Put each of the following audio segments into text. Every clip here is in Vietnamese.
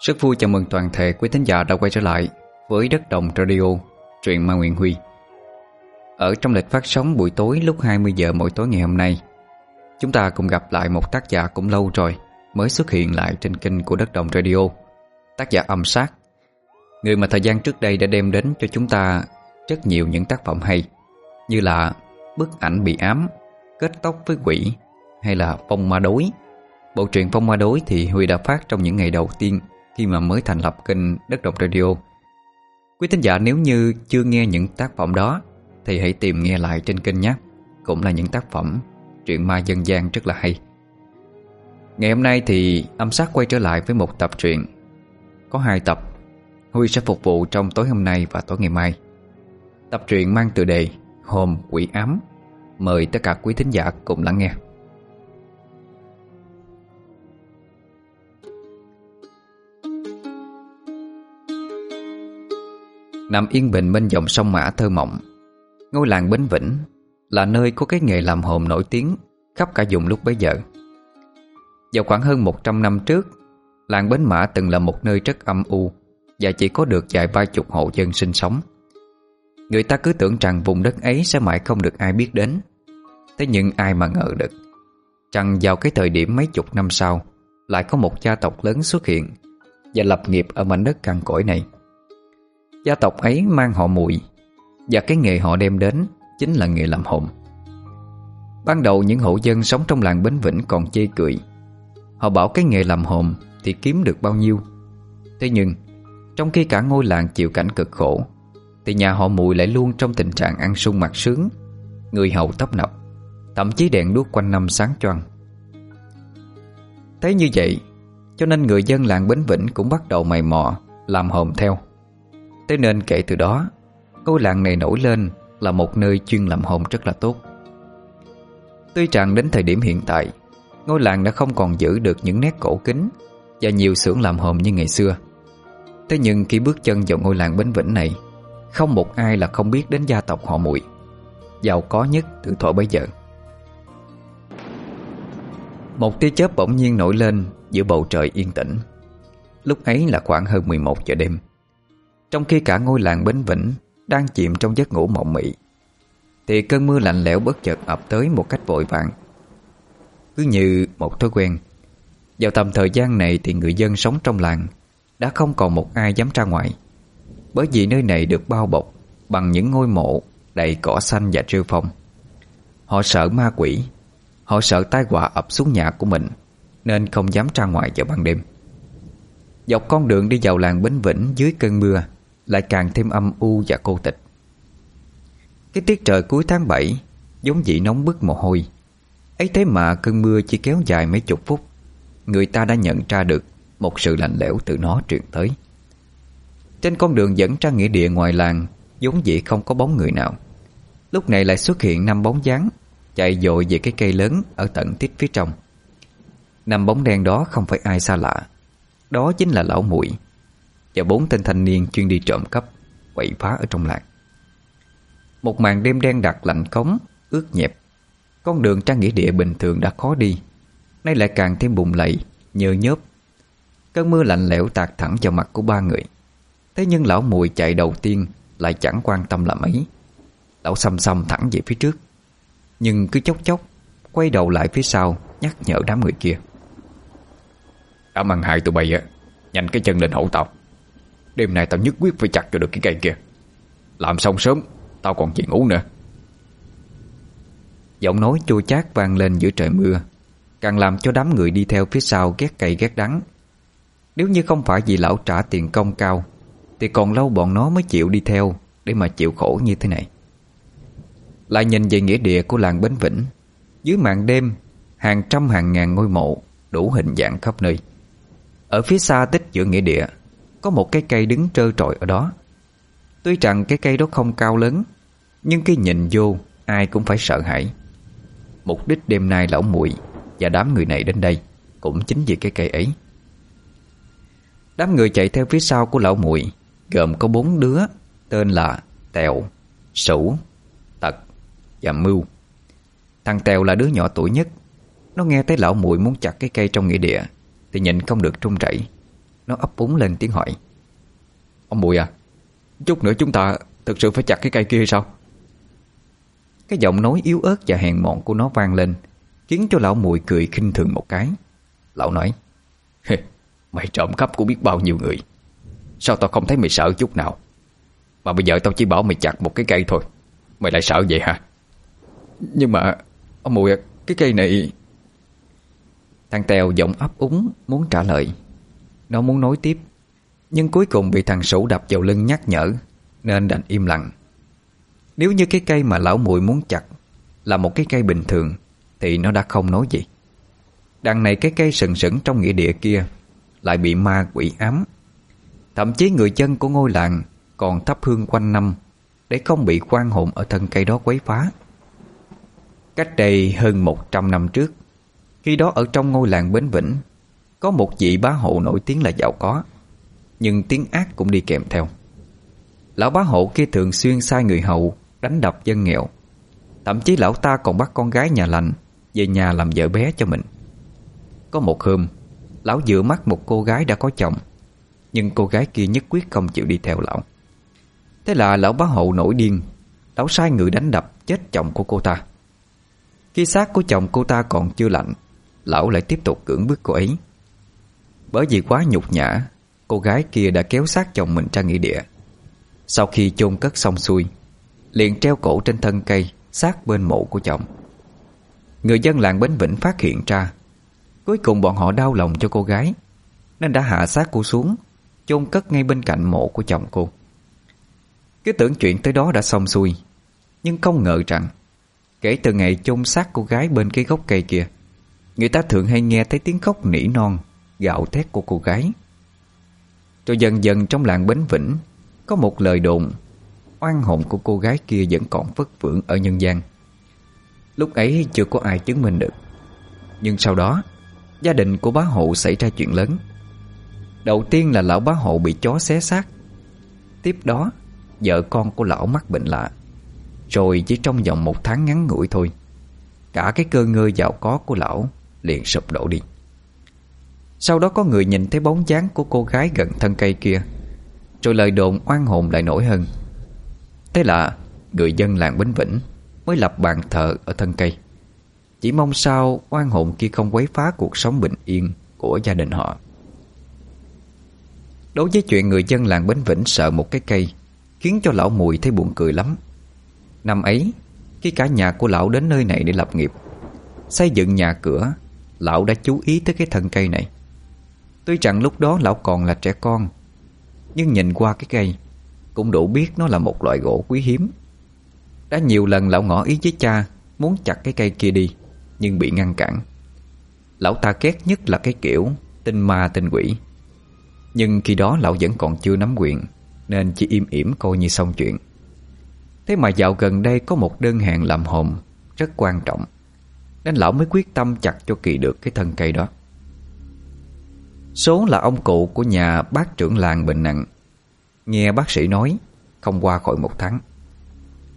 Rất vui chào mừng toàn thể quý thính giả đã quay trở lại với Đất Đồng Radio, truyện Ma Nguyễn Huy. Ở trong lịch phát sóng buổi tối lúc 20 giờ mỗi tối ngày hôm nay, chúng ta cùng gặp lại một tác giả cũng lâu rồi mới xuất hiện lại trên kênh của Đất Đồng Radio, tác giả âm sát. Người mà thời gian trước đây đã đem đến cho chúng ta rất nhiều những tác phẩm hay, như là Bức ảnh bị ám, Kết tóc với quỷ hay là Phong ma đối. Bộ truyện Phong ma đối thì Huy đã phát trong những ngày đầu tiên khi mà mới thành lập kênh Đất độc Radio. Quý thính giả, nếu như chưa nghe những tác phẩm đó, thì hãy tìm nghe lại trên kênh nhé. Cũng là những tác phẩm truyện ma dân gian rất là hay. Ngày hôm nay thì âm sát quay trở lại với một tập truyện Có hai tập Huy sẽ phục vụ trong tối hôm nay và tối ngày mai Tập truyện mang tựa đề Hồn quỷ ám Mời tất cả quý thính giả cùng lắng nghe Nằm yên bình bên dòng sông Mã thơ mộng. Ngôi làng Bến Vĩnh Là nơi có cái nghề làm hồn nổi tiếng Khắp cả vùng lúc bấy giờ. Vào khoảng hơn 100 năm trước, Làng Bến Mã từng là một nơi rất âm u Và chỉ có được vài ba chục hộ dân sinh sống. Người ta cứ tưởng rằng vùng đất ấy sẽ mãi không được ai biết đến. Thế nhưng ai mà ngờ được, Rằng vào cái thời điểm mấy chục năm sau, Lại có một gia tộc lớn xuất hiện Và lập nghiệp ở mảnh đất cằn cỗi này. Gia tộc ấy mang họ mùi Và cái nghề họ đem đến Chính là nghề làm hồn. Ban đầu những hộ dân sống trong làng Bến Vĩnh còn chê cười. Họ bảo cái nghề làm hồn Thì kiếm được bao nhiêu. Thế nhưng, Trong khi cả ngôi làng chịu cảnh cực khổ, Thì nhà họ mùi lại luôn trong tình trạng ăn sung mặc sướng, Người hầu tấp nập, Thậm chí đèn đuốc quanh năm sáng choang. Thế như vậy, Cho nên người dân làng Bến Vĩnh cũng bắt đầu mày mò, Làm hồn theo. Thế nên kể từ đó Ngôi làng này nổi lên Là một nơi chuyên làm hồn rất là tốt. Tuy rằng đến thời điểm hiện tại, Ngôi làng đã không còn giữ được những nét cổ kính Và nhiều xưởng làm hồn như ngày xưa. Thế nhưng khi bước chân vào ngôi làng Bến Vĩnh này, Không một ai là không biết đến gia tộc họ muội Giàu có nhất từ thuở bấy giờ. Một tia chớp bỗng nhiên nổi lên Giữa bầu trời yên tĩnh. Lúc ấy là khoảng hơn 11 giờ đêm. Trong khi cả ngôi làng Bến Vĩnh Đang chìm trong giấc ngủ mộng mị. Thì cơn mưa lạnh lẽo bất chợt ập tới một cách vội vàng. Cứ như một thói quen, Vào tầm thời gian này thì người dân sống trong làng Đã không còn một ai dám ra ngoài, Bởi vì nơi này được bao bọc Bằng những ngôi mộ đầy cỏ xanh và rêu phong. Họ sợ ma quỷ, Họ sợ tai họa ập xuống nhà của mình, Nên không dám ra ngoài vào ban đêm. Dọc con đường đi vào làng Bến Vĩnh dưới cơn mưa lại càng thêm âm u và cô tịch. Cái tiết trời cuối tháng 7 Giống dị nóng bức mồ hôi. Ấy thế mà cơn mưa chỉ kéo dài mấy chục phút, Người ta đã nhận ra được Một sự lạnh lẽo từ nó truyền tới. Trên con đường dẫn ra nghĩa địa ngoài làng, giống dĩ không có bóng người nào. Lúc này lại xuất hiện năm bóng dáng, Chạy dội về cái cây lớn Ở tận tít phía trong. Năm bóng đen đó không phải ai xa lạ, Đó chính là lão muội. Và bốn tên thanh niên chuyên đi trộm cắp, Quậy phá ở trong làng. Một màn đêm đen đặc lạnh cống, Ướt nhẹp. Con đường trang nghĩa địa bình thường đã khó đi. Nay lại càng thêm bùng lầy Nhờ nhớp. Cơn mưa lạnh lẽo tạt thẳng vào mặt của ba người. Thế nhưng lão mùi chạy đầu tiên Lại chẳng quan tâm là mấy Lão xăm xăm thẳng về phía trước. Nhưng cứ chốc chốc, Quay đầu lại phía sau, Nhắc nhở đám người kia. Đã mang hại tụi bay á. Nhanh cái chân lên hậu tộc. Đêm nay tao nhất quyết phải chặt cho được cái cây kia. Làm xong sớm, Tao còn chuyện ngủ nữa. Giọng nói chua chát vang lên giữa trời mưa, Càng làm cho đám người đi theo phía sau ghét cay ghét đắng. Nếu như không phải vì lão trả tiền công cao, Thì còn lâu bọn nó mới chịu đi theo Để mà chịu khổ như thế này. Lại nhìn về nghĩa địa của làng Bến Vĩnh, Dưới màn đêm, Hàng trăm hàng ngàn ngôi mộ Đủ hình dạng khắp nơi. Ở phía xa tích giữa nghĩa địa có một cái cây đứng trơ trọi ở đó. Tuy rằng cái cây đó không cao lớn Nhưng khi nhìn vô Ai cũng phải sợ hãi. Mục đích đêm nay lão muội Và đám người này đến đây Cũng chính vì cái cây ấy. Đám người chạy theo phía sau của lão muội Gồm có bốn đứa Tên là Tèo, Sủ, Tật và Mưu. Thằng Tèo là đứa nhỏ tuổi nhất. Nó nghe thấy lão muội muốn chặt cái cây trong nghĩa địa Thì nhìn không được trung rẩy. Nó ấp úng lên tiếng hỏi. Ông Mùi à Chút nữa chúng ta thực sự phải chặt cái cây kia sao? Cái giọng nói yếu ớt và hèn mọn của nó vang lên, Khiến cho lão Mùi cười khinh thường một cái. Lão nói Mày trộm cắp của biết bao nhiêu người. Sao tao không thấy mày sợ chút nào? Mà bây giờ tao chỉ bảo mày chặt một cái cây thôi, Mày lại sợ vậy hả? Nhưng mà, Ông Mùi à, Cái cây này Thằng Tèo giọng ấp úng Muốn trả lời. Nó muốn nói tiếp. Nhưng cuối cùng bị thằng Sủ đập vào lưng nhắc nhở, Nên đành im lặng. Nếu như cái cây mà lão muội muốn chặt Là một cái cây bình thường, Thì nó đã không nói gì. Đằng này cái cây sừng sững trong nghĩa địa kia Lại bị ma quỷ ám. Thậm chí người chân của ngôi làng Còn thắp hương quanh năm Để không bị quan hồn ở thân cây đó quấy phá. Cách đây hơn 100 năm trước, Khi đó ở trong ngôi làng Bến Vĩnh có một vị bá hộ nổi tiếng là giàu có, Nhưng tiếng ác cũng đi kèm theo. Lão bá hộ kia thường xuyên sai người hầu, Đánh đập dân nghèo. Thậm chí lão ta còn bắt con gái nhà lành, Về nhà làm vợ bé cho mình. Có một hôm, Lão dựa mắt một cô gái đã có chồng, Nhưng cô gái kia nhất quyết không chịu đi theo lão. Thế là lão bá hộ nổi điên, Lão sai người đánh đập chết chồng của cô ta. Khi xác của chồng cô ta còn chưa lạnh Lão lại tiếp tục cưỡng bức cô ấy. Bởi vì quá nhục nhã, Cô gái kia đã kéo xác chồng mình ra nghĩa địa. Sau khi chôn cất xong xuôi, Liền treo cổ trên thân cây, Sát bên mộ của chồng. Người dân làng Bến Vĩnh phát hiện ra, Cuối cùng bọn họ đau lòng cho cô gái, Nên đã hạ xác cô xuống, chôn cất ngay bên cạnh mộ của chồng cô. Cứ tưởng chuyện tới đó đã xong xuôi, Nhưng không ngờ rằng, Kể từ ngày chôn xác cô gái bên cái gốc cây kia, Người ta thường hay nghe thấy tiếng khóc nỉ non Gạo thét của cô gái. Rồi dần dần trong làng Bến Vĩnh, Có một lời đồn, Oan hồn của cô gái kia vẫn còn vất vưởng ở nhân gian. Lúc ấy chưa có ai chứng minh được. Nhưng sau đó, Gia đình của bá hộ xảy ra chuyện lớn. Đầu tiên là lão bá hộ bị chó xé xác. Tiếp đó, Vợ con của lão mắc bệnh lạ. Rồi chỉ trong vòng một tháng ngắn ngủi thôi, Cả cái cơ ngơi giàu có của lão liền sụp đổ đi. Sau đó có người nhìn thấy bóng dáng của cô gái gần thân cây kia. Rồi lời đồn oan hồn lại nổi hơn. Thế là người dân làng Bến Vĩnh Mới lập bàn thờ ở thân cây. Chỉ mong sao oan hồn kia không quấy phá cuộc sống bình yên của gia đình họ. Đối với chuyện người dân làng Bến Vĩnh sợ một cái cây, Khiến cho lão mùi thấy buồn cười lắm. Năm ấy, Khi cả nhà của lão đến nơi này để lập nghiệp, Xây dựng nhà cửa, Lão đã chú ý tới cái thân cây này. Tuy rằng lúc đó lão còn là trẻ con, Nhưng nhìn qua cái cây Cũng đủ biết nó là một loại gỗ quý hiếm. Đã nhiều lần lão ngỏ ý với cha Muốn chặt cái cây kia đi, Nhưng bị ngăn cản. Lão ta ghét nhất là cái kiểu Tinh ma tinh quỷ. Nhưng khi đó lão vẫn còn chưa nắm quyền, Nên chỉ im ỉm coi như xong chuyện. Thế mà dạo gần đây có một đơn hàng làm hồn Rất quan trọng, Nên lão mới quyết tâm chặt cho kỳ được cái thân cây đó. Số là ông cụ của nhà bác trưởng làng bệnh nặng. Nghe bác sĩ nói, Không qua khỏi một tháng.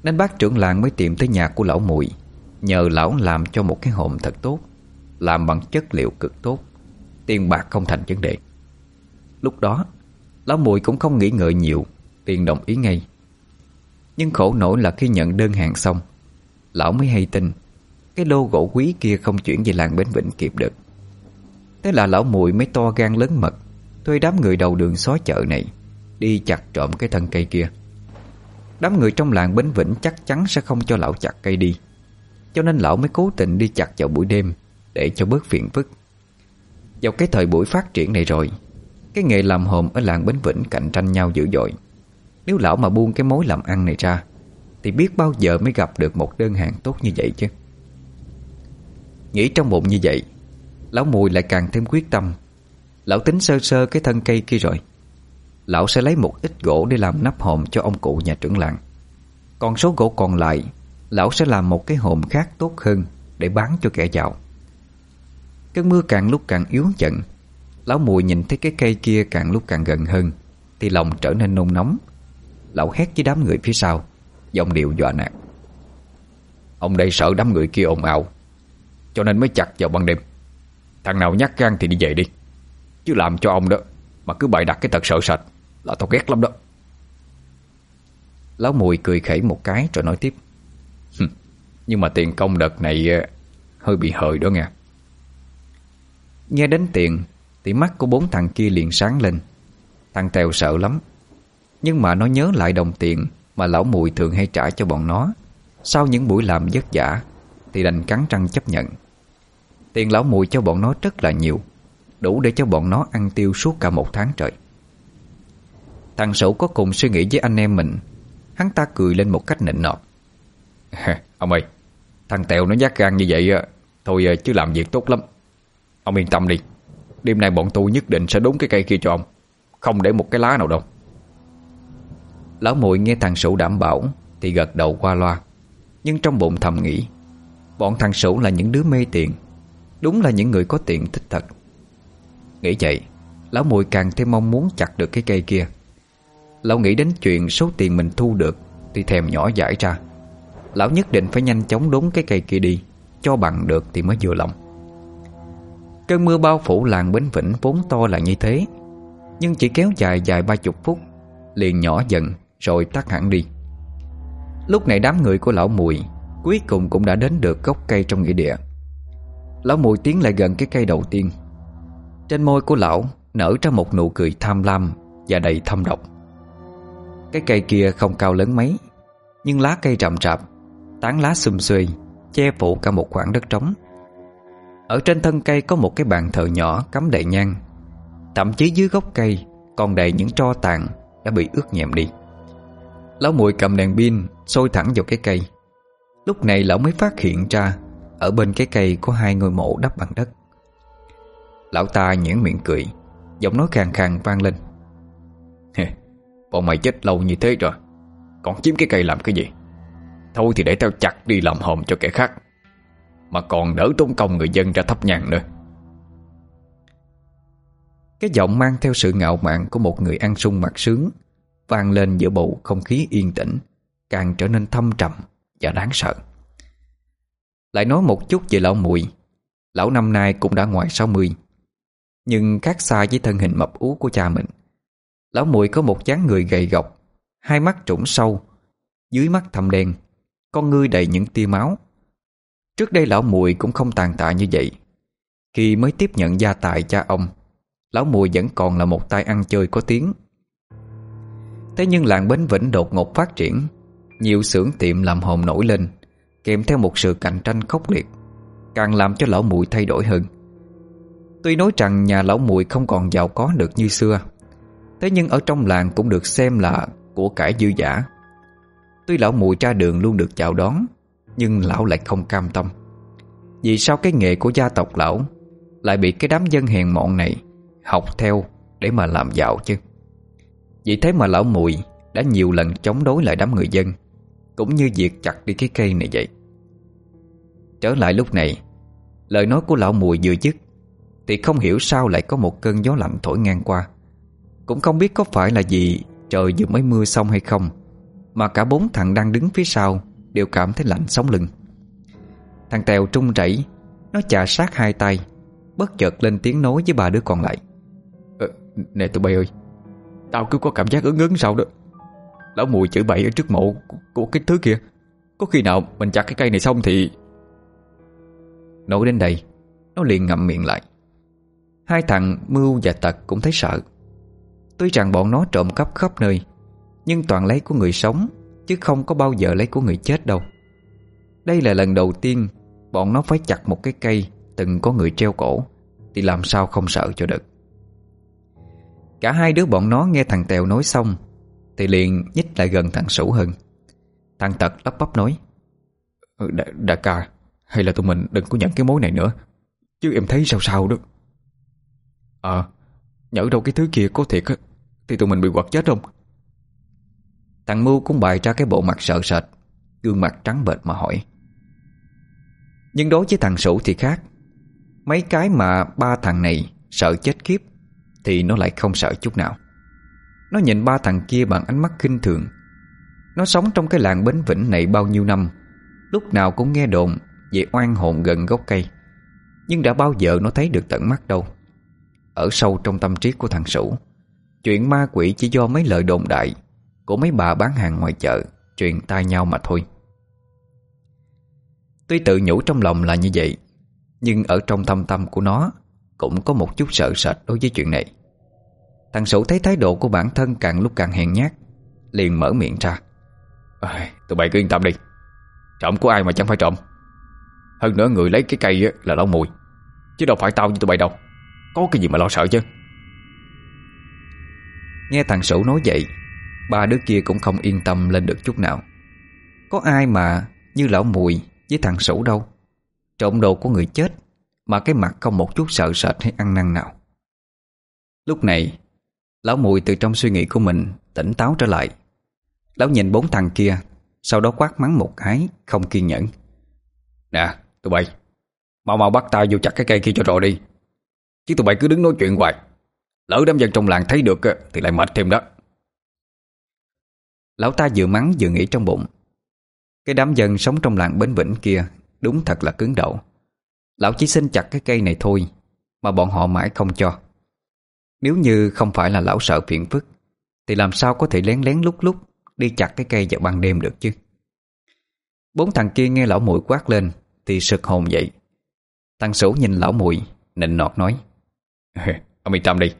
Nên bác trưởng làng mới tìm tới nhà của lão mùi, Nhờ lão làm cho một cái hồn thật tốt, Làm bằng chất liệu cực tốt. Tiền bạc không thành vấn đề. Lúc đó, Lão mùi cũng không nghĩ ngợi nhiều, Tiền đồng ý ngay. Nhưng khổ nổi là khi nhận đơn hàng xong, Lão mới hay tin, Cái lô gỗ quý kia không chuyển về làng Bến Vĩnh kịp được. Thế là lão mùi mới to gan lớn mật. Thuê đám người đầu đường xó chợ này, Đi chặt trộm cái thân cây kia. Đám người trong làng Bến Vĩnh chắc chắn sẽ không cho lão chặt cây đi. Cho nên lão mới cố tình đi chặt vào buổi đêm, Để cho bớt phiền phức. Vào cái thời buổi phát triển này rồi, Cái nghề làm hồn ở làng Bến Vĩnh cạnh tranh nhau dữ dội. Nếu lão mà buông cái mối làm ăn này ra, Thì biết bao giờ mới gặp được một đơn hàng tốt như vậy chứ? Nghĩ trong bụng như vậy Lão mùi lại càng thêm quyết tâm. Lão tính sơ sơ cái thân cây kia rồi. Lão sẽ lấy một ít gỗ để làm nắp hòm cho ông cụ nhà trưởng làng. Còn số gỗ còn lại, Lão sẽ làm một cái hòm khác tốt hơn Để bán cho kẻ giàu. Cơn mưa càng lúc càng yếu dần, Lão mùi nhìn thấy cái cây kia càng lúc càng gần hơn, Thì lòng trở nên nôn nóng. Lão hét với đám người phía sau, Giọng điệu dọa nạt. Ông đây sợ đám người kia ồn ào, Cho nên mới chặt vào ban đêm. Thằng nào nhắc gan thì đi về đi. Chứ làm cho ông đó, Mà cứ bày đặt cái thật sợ sạch Là tao ghét lắm đó. Lão mùi cười khẩy một cái rồi nói tiếp. Nhưng mà tiền công đợt này ờ, Hơi bị hời đó nghe. Nghe đến tiền, Thì mắt của bốn thằng kia liền sáng lên. Thằng Tèo sợ lắm. Nhưng mà nó nhớ lại đồng tiền Mà lão mùi thường hay trả cho bọn nó. Sau những buổi làm vất vả, Thì đành cắn răng chấp nhận. Tiền lão mùi cho bọn nó rất là nhiều, Đủ để cho bọn nó ăn tiêu suốt cả một tháng trời. Thằng sổ có cùng suy nghĩ với anh em mình, Hắn ta cười lên một cách nịnh nọt. Ông ơi, Thằng Tèo nó giác gan như vậy Thôi ờ, chứ làm việc tốt lắm. Ông yên tâm đi, Đêm nay bọn tôi nhất định sẽ đốn cái cây kia cho ông, Không để một cái lá nào đâu. Lão mùi nghe thằng sổ đảm bảo Thì gật đầu qua loa, Nhưng trong bụng thầm nghĩ, Bọn thằng sổ là những đứa mê tiền Đúng là những người có tiền thích thật. Nghĩ vậy, Lão mùi càng thêm mong muốn chặt được cái cây kia. Lão nghĩ đến chuyện số tiền mình thu được, Thì thèm nhỏ giải ra. Lão nhất định phải nhanh chóng đốn cái cây kia đi, Cho bằng được thì mới vừa lòng. Cơn mưa bao phủ làng Bến Vĩnh vốn to là như thế, Nhưng chỉ kéo dài dài ba chục phút, Liền nhỏ dần Rồi tắt hẳn đi. Lúc này đám người của lão mùi Cuối cùng cũng đã đến được gốc cây trong nghĩa địa. Lão mùi tiến lại gần cái cây đầu tiên. Trên môi của lão Nở ra một nụ cười tham lam Và đầy thâm độc. Cái cây kia không cao lớn mấy, Nhưng lá cây rậm rạp, Tán lá xum xuê, Che phủ cả một khoảng đất trống. Ở trên thân cây có một cái bàn thờ nhỏ Cắm đầy nhang. Thậm chí dưới gốc cây Còn đầy những tro tàn Đã bị ướt nhẹm đi. Lão mùi cầm đèn pin Sôi thẳng vào cái cây. Lúc này lão mới phát hiện ra ở bên cái cây có hai ngôi mộ đắp bằng đất. Lão ta nhãn miệng cười Giọng nói khàn khàn vang lên. Bọn mày chết lâu như thế rồi Còn chiếm cái cây làm cái gì? Thôi thì để tao chặt đi làm hòm cho kẻ khác Mà còn đỡ tốn công người dân ra thấp nhang nữa. Cái giọng mang theo sự ngạo mạn Của một người ăn sung mặt sướng vang lên giữa bầu không khí yên tĩnh Càng trở nên thâm trầm Và đáng sợ lại nói một chút về lão muội, Lão năm nay cũng đã ngoài 60 Nhưng khác xa với thân hình mập ú của cha mình Lão muội có một dáng người gầy gọc Hai mắt trũng sâu Dưới mắt thâm đen Con ngươi đầy những tia máu. Trước đây lão muội cũng không tàn tạ như vậy. Khi mới tiếp nhận gia tài cha ông Lão muội vẫn còn là một tay ăn chơi có tiếng. Thế nhưng làng Bến Vĩnh đột ngột phát triển Nhiều xưởng tiệm làm hồn nổi lên. Kèm theo một sự cạnh tranh khốc liệt, Càng làm cho lão mùi thay đổi hơn. Tuy nói rằng nhà lão mùi không còn giàu có được như xưa, Thế nhưng ở trong làng cũng được xem là của cải dư giả. Tuy lão mùi ra đường luôn được chào đón, Nhưng lão lại không cam tâm. Vì sao cái nghề của gia tộc lão Lại bị cái đám dân hèn mọn này Học theo để mà làm giàu chứ? Vì thế mà lão mùi Đã nhiều lần chống đối lại đám người dân, Cũng như việc chặt đi cái cây này vậy. Trở lại lúc này Lời nói của lão mùi vừa dứt Thì không hiểu sao lại có một cơn gió lạnh thổi ngang qua. Cũng không biết có phải là gì Trời vừa mới mưa xong hay không Mà cả bốn thằng đang đứng phía sau Đều cảm thấy lạnh sống lưng. Thằng Tèo trung rẩy Nó chà sát hai tay Bất chợt lên tiếng nói với ba đứa còn lại. Ờ, Nè tụi bay ơi Tao cứ có cảm giác ứng ứng sao đó. Lão mùi chửi bậy ở trước mộ của, của cái thứ kia Có khi nào mình chặt cái cây này xong thì Nói đến đây. Nó liền ngậm miệng lại. Hai thằng Mưu và Tật cũng thấy sợ. Tuy rằng bọn nó trộm cắp khắp nơi Nhưng toàn lấy của người sống Chứ không có bao giờ lấy của người chết đâu. Đây là lần đầu tiên Bọn nó phải chặt một cái cây Từng có người treo cổ Thì làm sao không sợ cho được. Cả hai đứa bọn nó nghe thằng Tèo nói xong Thì liền nhích lại gần thằng Sủ hơn Thằng Tật lắp bắp nói ừ, Đại, đại ca hay là tụi mình đừng có nhận cái mối này nữa? Chứ em thấy sao sao đó. Ờ à, Nhỡ đâu cái thứ kia có thiệt á Thì tụi mình bị quật chết không? Thằng Mưu cũng bày ra cái bộ mặt sợ sệt Gương mặt trắng bệch mà hỏi. Nhưng đối với thằng Sủ thì khác. Mấy cái mà ba thằng này sợ chết kiếp Thì nó lại không sợ chút nào. Nó nhìn ba thằng kia bằng ánh mắt kinh thường. Nó sống trong cái làng Bến Vĩnh này bao nhiêu năm Lúc nào cũng nghe đồn về oan hồn gần gốc cây. Nhưng đã bao giờ nó thấy được tận mắt đâu. Ở sâu trong tâm trí của thằng Sủ Chuyện ma quỷ chỉ do mấy lời đồn đại Của mấy bà bán hàng ngoài chợ Truyền tai nhau mà thôi. Tuy tự nhủ trong lòng là như vậy Nhưng ở trong thâm tâm của nó Cũng có một chút sợ sệt đối với chuyện này. Thằng Sủ thấy thái độ của bản thân càng lúc càng hèn nhát Liền mở miệng ra. À, Tụi bay cứ yên tâm đi. Trộm của ai mà chẳng phải trộm. Hơn nữa người lấy cái cây là lão mùi. Chứ đâu phải tao như tụi bay đâu. Có cái gì mà lo sợ chứ? Nghe thằng Sửu nói vậy, Ba đứa kia cũng không yên tâm lên được chút nào. Có ai mà như lão mùi với thằng Sửu đâu? Trộm đồ của người chết, Mà cái mặt không một chút sợ sệt hay ăn năn nào. Lúc này, Lão mùi từ trong suy nghĩ của mình Tỉnh táo trở lại. Lão nhìn bốn thằng kia, Sau đó quát mắng một cái, Không kiên nhẫn. Nè tụi bay, Mau mau bắt tay vô chặt cái cây kia cho rồi đi. Chứ tụi bay cứ đứng nói chuyện hoài. Lỡ đám dân trong làng thấy được Thì lại mệt thêm đó. Lão ta vừa mắng vừa nghĩ trong bụng. Cái đám dân sống trong làng Bến Vĩnh kia Đúng thật là cứng đầu. Lão chỉ xin chặt cái cây này thôi, Mà bọn họ mãi không cho. Nếu như không phải là lão sợ phiền phức, Thì làm sao có thể lén lén lúc lúc Đi chặt cái cây vào ban đêm được chứ? Bốn thằng kia nghe lão mũi quát lên thì sực hồn dậy. Tăng Sủ nhìn lão mùi Nịnh nọt nói Ông yên tâm đi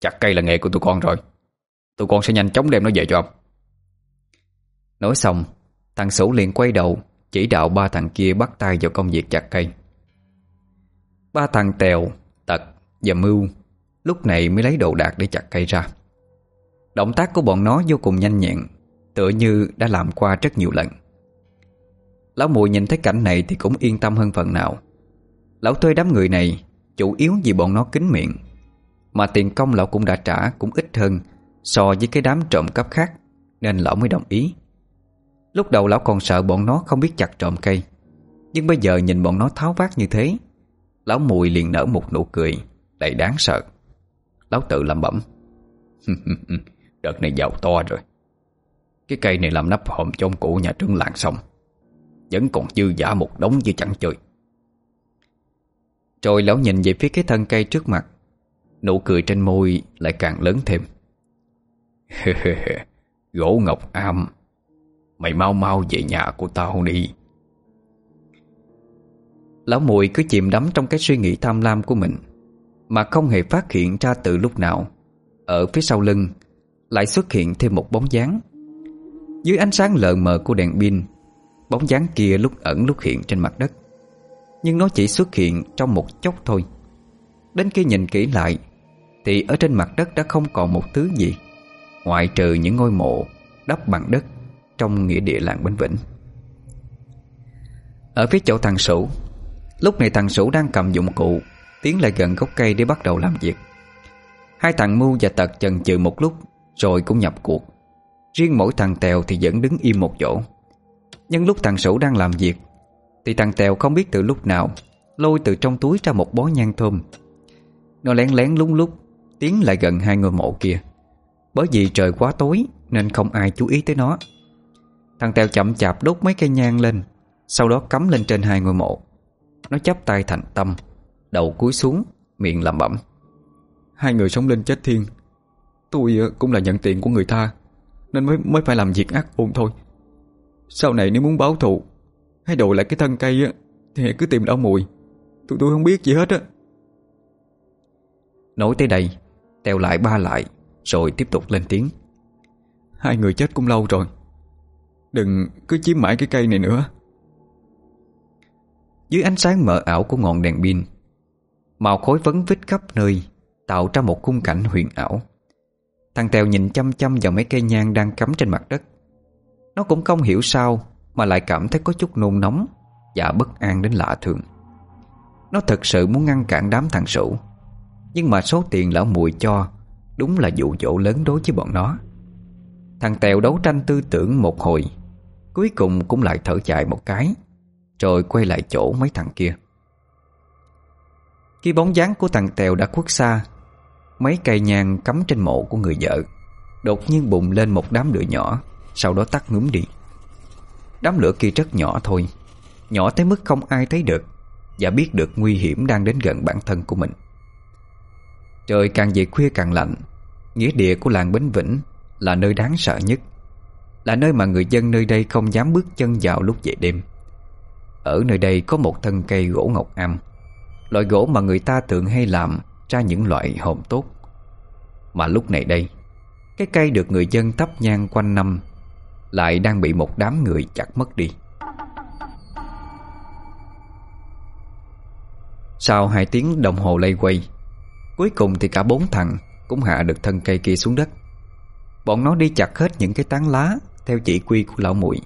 Chặt cây là nghề của tụi con rồi. Tụi con sẽ nhanh chóng đem nó về cho ông. Nói xong tăng Sủ liền quay đầu Chỉ đạo ba thằng kia bắt tay vào công việc chặt cây. Ba thằng Tèo, Tật và Mưu Lúc này mới lấy đồ đạc để chặt cây ra. Động tác của bọn nó vô cùng nhanh nhẹn Tựa như đã làm qua rất nhiều lần. Lão mùi nhìn thấy cảnh này Thì cũng yên tâm hơn phần nào. Lão thuê đám người này, Chủ yếu vì bọn nó kính miệng. Mà tiền công lão cũng đã trả Cũng ít hơn so với cái đám trộm cắp khác, Nên lão mới đồng ý. Lúc đầu lão còn sợ bọn nó không biết chặt trộm cây, Nhưng bây giờ nhìn bọn nó tháo vát như thế, Lão mùi liền nở một nụ cười Đầy đáng sợ. Lão tự làm bẩm, Đợt này giàu to rồi. Cái cây này làm nắp hòm cho ông cụ nhà trứng làng xong vẫn còn dư giả một đống như chẳng chơi Rồi lão nhìn về phía cái thân cây trước mặt, Nụ cười trên môi lại càng lớn thêm. Gỗ ngọc am, Mày mau mau về nhà của tao đi. Lão mùi cứ chìm đắm trong cái suy nghĩ tham lam của mình, Mà không hề phát hiện ra từ lúc nào. Ở phía sau lưng, Lại xuất hiện thêm một bóng dáng. Dưới ánh sáng lờ mờ của đèn pin Bóng dáng kia lúc ẩn lúc hiện trên mặt đất. Nhưng nó chỉ xuất hiện trong một chốc thôi. Đến khi nhìn kỹ lại, Thì ở trên mặt đất đã không còn một thứ gì, Ngoại trừ những ngôi mộ Đắp bằng đất Trong nghĩa địa làng Bến Vĩnh. Ở phía chỗ thằng Sủ Lúc này thằng Sủ đang cầm dụng cụ, Tiến lại gần gốc cây để bắt đầu làm việc. Hai thằng Mưu và Tật chần chừ một lúc, Rồi cũng nhập cuộc. Riêng mỗi thằng Tèo thì vẫn đứng im một chỗ. Nhưng lúc thằng Sửu đang làm việc, Thì thằng Tèo không biết từ lúc nào Lôi từ trong túi ra một bó nhang thơm. Nó lén lén lúng lúc Tiến lại gần hai ngôi mộ kia. Bởi vì trời quá tối Nên không ai chú ý tới nó. Thằng Tèo chậm chạp đốt mấy cây nhang lên, Sau đó cắm lên trên hai ngôi mộ. Nó chắp tay thành tâm, Đầu cúi xuống, Miệng làm bẩm. Hai người sống lên chết thiên. Tôi ờ, cũng là nhận tiền của người ta Nên mới mới phải làm việc ác ôn thôi. Sau này nếu muốn báo thù Hay đổi lại cái thân cây á Thì cứ tìm đau mùi. Tụi tôi không biết gì hết á. Nói tới đây Tèo lại ba lại Rồi tiếp tục lên tiếng. Hai người chết cũng lâu rồi. Đừng cứ chiếm mãi cái cây này nữa. Dưới ánh sáng mờ ảo của ngọn đèn pin Màu khối vấn vít khắp nơi Tạo ra một khung cảnh huyền ảo. Thằng Tèo nhìn chăm chăm vào mấy cây nhang đang cắm trên mặt đất nó cũng không hiểu sao Mà lại cảm thấy có chút nôn nóng Và bất an đến lạ thường. Nó thật sự muốn ngăn cản đám thằng sủ, Nhưng mà số tiền lão mùi cho Đúng là dụ dỗ lớn đối với bọn nó. Thằng Tèo đấu tranh tư tưởng một hồi, Cuối cùng cũng lại thở dài một cái, Rồi quay lại chỗ mấy thằng kia. Khi bóng dáng của thằng Tèo đã khuất xa, Mấy cây nhang cắm trên mộ của người vợ Đột nhiên bùng lên một đám lửa nhỏ. Sau đó tắt ngúm đi Đám lửa kia rất nhỏ thôi, Nhỏ tới mức không ai thấy được Và biết được nguy hiểm đang đến gần bản thân của mình. Trời càng về khuya càng lạnh, Nghĩa địa của làng Bến Vĩnh Là nơi đáng sợ nhất, Là nơi mà người dân nơi đây không dám bước chân vào lúc về đêm. Ở nơi đây có một thân cây gỗ ngọc am, Loại gỗ mà người ta thường hay làm Ra những loại hồn tốt. Mà lúc này đây, Cái cây được người dân thắp nhang quanh năm lại đang bị một đám người chặt mất đi. Sau hai tiếng đồng hồ lây quay, Cuối cùng thì cả bốn thằng Cũng hạ được thân cây kia xuống đất. Bọn nó đi chặt hết những cái tán lá Theo chỉ quy của lão muội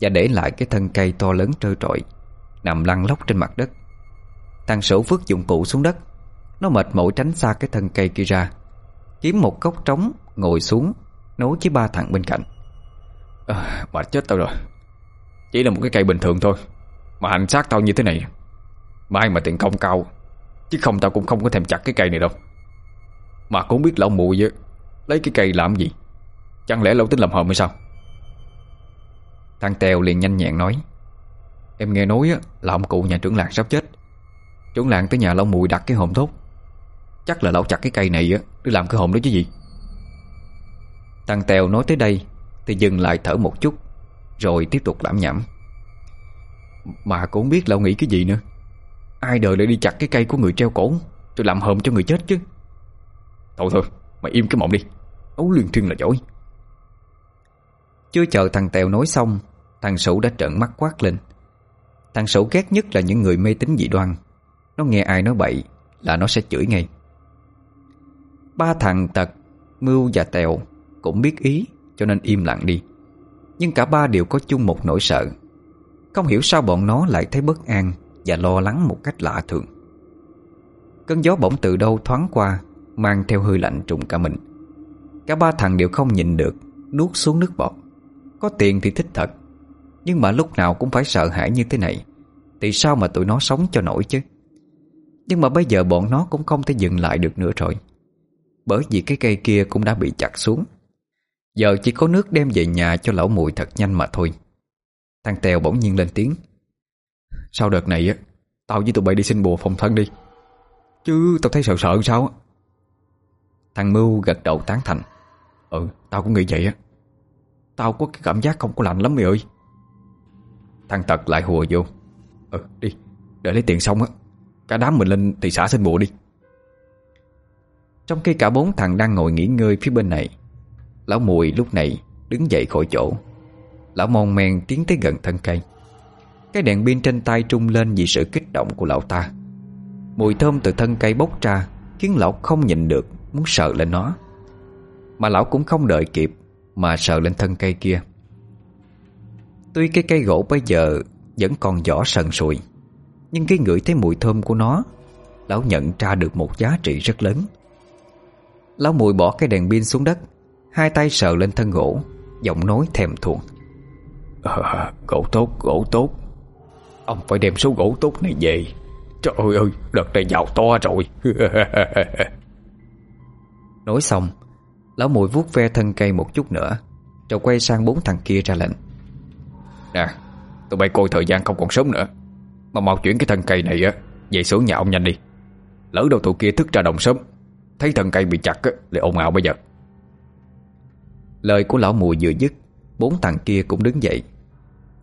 Và để lại cái thân cây to lớn trơ trọi Nằm lăn lóc trên mặt đất. Thằng sửu vứt dụng cụ xuống đất. Nó mệt mỏi tránh xa cái thân cây kia ra, Kiếm một cốc trống Ngồi xuống, Nối với ba thằng bên cạnh à, Mệt chết tao rồi. Chỉ là một cái cây bình thường thôi. Mà hành xác tao như thế này Mai mà tiền công cao Chứ không tao cũng không có thèm chặt cái cây này đâu. Mà cũng biết lão mùi Lấy cái cây làm gì? Chẳng lẽ lão tính làm hòm hay sao? Thằng Tèo liền nhanh nhẹn nói Em nghe nói là ông cụ nhà trưởng làng sắp chết. Trưởng làng tới nhà lão mùi đặt cái hòm thốt Chắc là lão chặt cái cây này Để làm cái hòm đó chứ gì? Thằng Tèo nói tới đây thì dừng lại thở một chút Rồi tiếp tục lãm nhảm. Mà cũng biết lão nghĩ cái gì nữa. Ai đời lại đi chặt cái cây của người treo cổ Rồi làm hờm cho người chết chứ? Thôi thôi Mày im cái mộng đi. Ấu liên thiên là giỏi. Chưa chờ thằng Tèo nói xong Thằng Sủ đã trợn mắt quát lên. Thằng Sủ ghét nhất là những người mê tín dị đoan. Nó nghe ai nói bậy Là nó sẽ chửi ngay. Ba thằng Tật, Mưu và Tèo Cũng biết ý cho nên im lặng đi. Nhưng cả ba đều có chung một nỗi sợ. Không hiểu sao bọn nó lại thấy bất an và lo lắng một cách lạ thường. Cơn gió bỗng từ đâu thoáng qua, Mang theo hơi lạnh trùng cả mình. Cả ba thằng đều không nhìn được, Nuốt xuống nước bọt. Có tiền thì thích thật, Nhưng mà lúc nào cũng phải sợ hãi như thế này. Thì sao mà tụi nó sống cho nổi chứ? Nhưng mà bây giờ bọn nó cũng không thể dừng lại được nữa rồi. Bởi vì cái cây kia cũng đã bị chặt xuống. Giờ chỉ có nước đem về nhà cho lão mùi thật nhanh mà thôi. Thằng Tèo bỗng nhiên lên tiếng. Sau đợt này á, Tao với tụi bay đi xin bùa phòng thân đi. Chứ tao thấy sợ sợ sao á. Thằng Mưu gật đầu tán thành. Ừ tao cũng nghĩ vậy á. Tao có cái cảm giác không có lạnh lắm mày ơi. Thằng Tật lại hùa vô. Ừ đi, Để lấy tiền xong á. Cả đám mình lên thị xã xin bùa đi. Trong khi cả bốn thằng đang ngồi nghỉ ngơi phía bên này Lão Mùi lúc này đứng dậy khỏi chỗ. Lão mon men tiến tới gần thân cây. Cái đèn pin trên tay trung lên vì sự kích động của lão ta. Mùi thơm từ thân cây bốc ra, Khiến lão không nhìn được, Muốn sợ lên nó. Mà lão cũng không đợi kịp, Mà sợ lên thân cây kia. Tuy cái cây gỗ bây giờ Vẫn còn vỏ sần sùi, Nhưng cái ngửi thấy mùi thơm của nó, Lão nhận ra được một giá trị rất lớn. Lão mùi bỏ cái đèn pin xuống đất Hai tay sờ lên thân gỗ Giọng nói thèm thuồng. À, Gỗ tốt, gỗ tốt. Ông phải đem số gỗ tốt này về. Trời ơi, đợt này giàu to rồi. Nói xong Lão mùi vuốt ve thân cây một chút nữa Rồi quay sang bốn thằng kia ra lệnh. Nè Tụi bay coi thời gian không còn sớm nữa. Mà mau chuyển cái thân cây này á Về xưởng nhà ông nhanh đi. Lỡ đâu tụi kia thức ra đồng sớm Thấy thân cây bị chặt á Lại ồn ào bây giờ Lời của lão mùi vừa dứt, Bốn thằng kia cũng đứng dậy.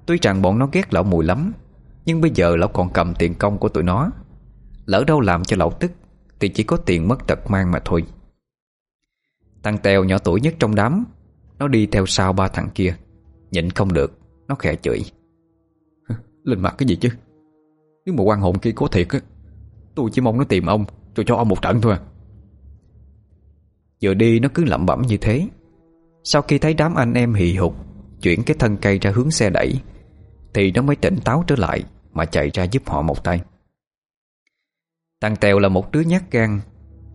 Tuy rằng bọn nó ghét lão mùi lắm, nhưng bây giờ lão còn cầm tiền công của tụi nó. Lỡ đâu làm cho lão tức, Thì chỉ có tiền mất tật mang mà thôi. Thằng Tèo nhỏ tuổi nhất trong đám, Nó đi theo sau ba thằng kia. Nhịn không được, Nó khẽ chửi. Lên mặt cái gì chứ? Nếu mà quan hồn kia cố thiệt á, Tôi chỉ mong nó tìm ông Rồi cho ông một trận thôi à. Vừa đi nó cứ lẩm bẩm như thế. Sau khi thấy đám anh em hì hục, Chuyển cái thân cây ra hướng xe đẩy, Thì nó mới tỉnh táo trở lại mà chạy ra giúp họ một tay. Thằng Tèo là một đứa nhát gan.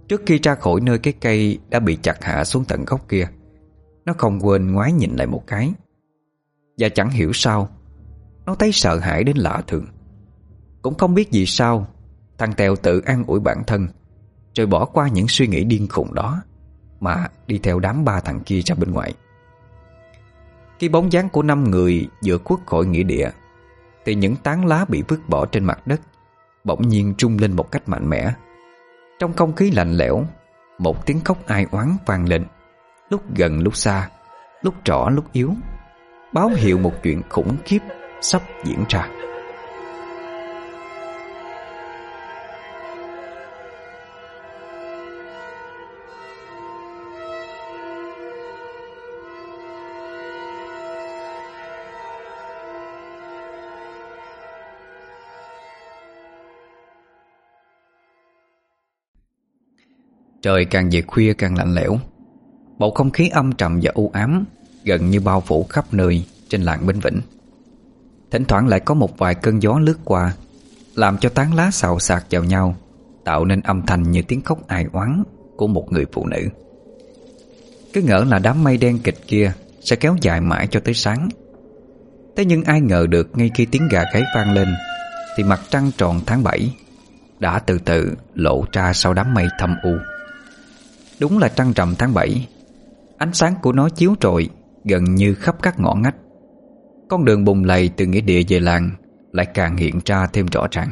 Trước khi ra khỏi nơi cái cây Đã bị chặt hạ xuống tận gốc kia, Nó không quên ngoái nhìn lại một cái. Và chẳng hiểu sao, Nó thấy sợ hãi đến lạ thường. Cũng không biết vì sao, Thằng Tèo tự an ủi bản thân, Rồi bỏ qua những suy nghĩ điên khùng đó. Mà đi theo đám ba thằng kia ra bên ngoài. Khi bóng dáng của năm người vừa khuất khỏi nghĩa địa, thì những tán lá bị vứt bỏ trên mặt đất, Bỗng nhiên trung lên một cách mạnh mẽ. Trong không khí lạnh lẽo, Một tiếng khóc ai oán vang lên, Lúc gần lúc xa, Lúc rõ lúc yếu, Báo hiệu một chuyện khủng khiếp Sắp diễn ra. Trời càng về khuya càng lạnh lẽo. Bầu không khí âm trầm và u ám Gần như bao phủ khắp nơi Trên làng Bến Vĩnh. Thỉnh thoảng lại có một vài cơn gió lướt qua, Làm cho tán lá xào xạc vào nhau, Tạo nên âm thanh như tiếng khóc ai oán Của một người phụ nữ. Cứ ngỡ là đám mây đen kịch kia Sẽ kéo dài mãi cho tới sáng. Thế nhưng ai ngờ được Ngay khi tiếng gà gáy vang lên, Thì mặt trăng tròn tháng 7 Đã từ từ lộ ra sau đám mây thâm u. Đúng là trăng rằm tháng 7 Ánh sáng của nó chiếu trội, Gần như khắp các ngõ ngách. Con đường bùng lầy từ nghĩa địa về làng Lại càng hiện ra thêm rõ ràng.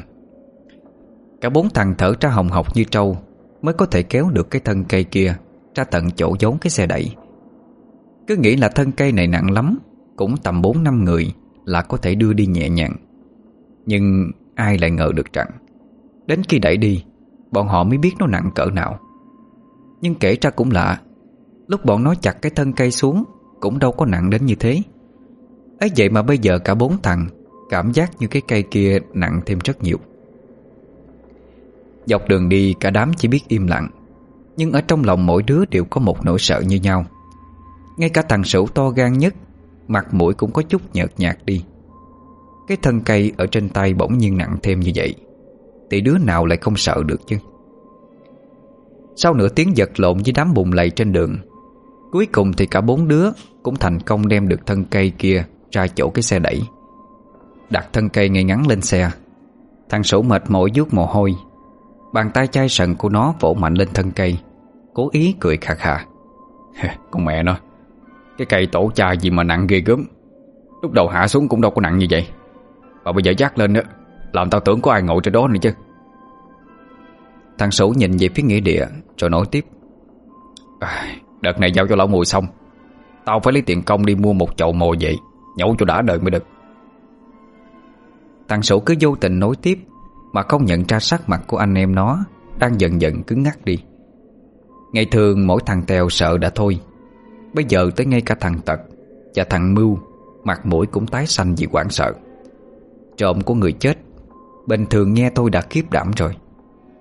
Cả bốn thằng thở ra hồng học như trâu Mới có thể kéo được cái thân cây kia Ra tận chỗ giấu cái xe đẩy. Cứ nghĩ là thân cây này nặng lắm, Cũng tầm 4 năm người Là có thể đưa đi nhẹ nhàng. Nhưng ai lại ngờ được rằng, Đến khi đẩy đi, Bọn họ mới biết nó nặng cỡ nào nhưng kể ra cũng lạ, Lúc bọn nó chặt cái thân cây xuống, Cũng đâu có nặng đến như thế. Ấy vậy mà bây giờ cả bốn thằng Cảm giác như cái cây kia nặng thêm rất nhiều. Dọc đường đi, cả đám chỉ biết im lặng, Nhưng ở trong lòng mỗi đứa đều có một nỗi sợ như nhau. Ngay cả thằng sửu to gan nhất, Mặt mũi cũng có chút nhợt nhạt đi. Cái thân cây ở trên tay bỗng nhiên nặng thêm như vậy, Thì đứa nào lại không sợ được chứ? Sau nửa tiếng giật lộn với đám bùn lầy trên đường, Cuối cùng thì cả bốn đứa Cũng thành công đem được thân cây kia Ra chỗ cái xe đẩy. Đặt thân cây ngay ngắn lên xe. Thằng sổ mệt mỏi vuốt mồ hôi. Bàn tay chai sần của nó vỗ mạnh lên thân cây, Cố ý cười khà khà. Con mẹ nó, Cái cây tổ cha gì mà nặng ghê gớm. Lúc đầu hạ xuống cũng đâu có nặng như vậy. Và bây giờ dắt lên nữa Làm tao tưởng có ai ngồi trên đó nữa chứ. Thằng Sủ nhìn về phía nghĩa địa Rồi nói tiếp. À, Đợt này giao cho lão mùi xong. Tao phải lấy tiền công đi mua một chậu mồi vậy Nhậu cho đã đời mới được. Thằng Sủ cứ vô tình nói tiếp Mà không nhận ra sắc mặt của anh em nó Đang dần dần cứng ngắc đi. Ngày thường mỗi thằng Tèo sợ đã thôi. Bây giờ tới ngay cả thằng Tật Và thằng Mưu Mặt mũi cũng tái xanh vì quảng sợ. Trộm của người chết Bình thường nghe tôi đã khiếp đảm rồi.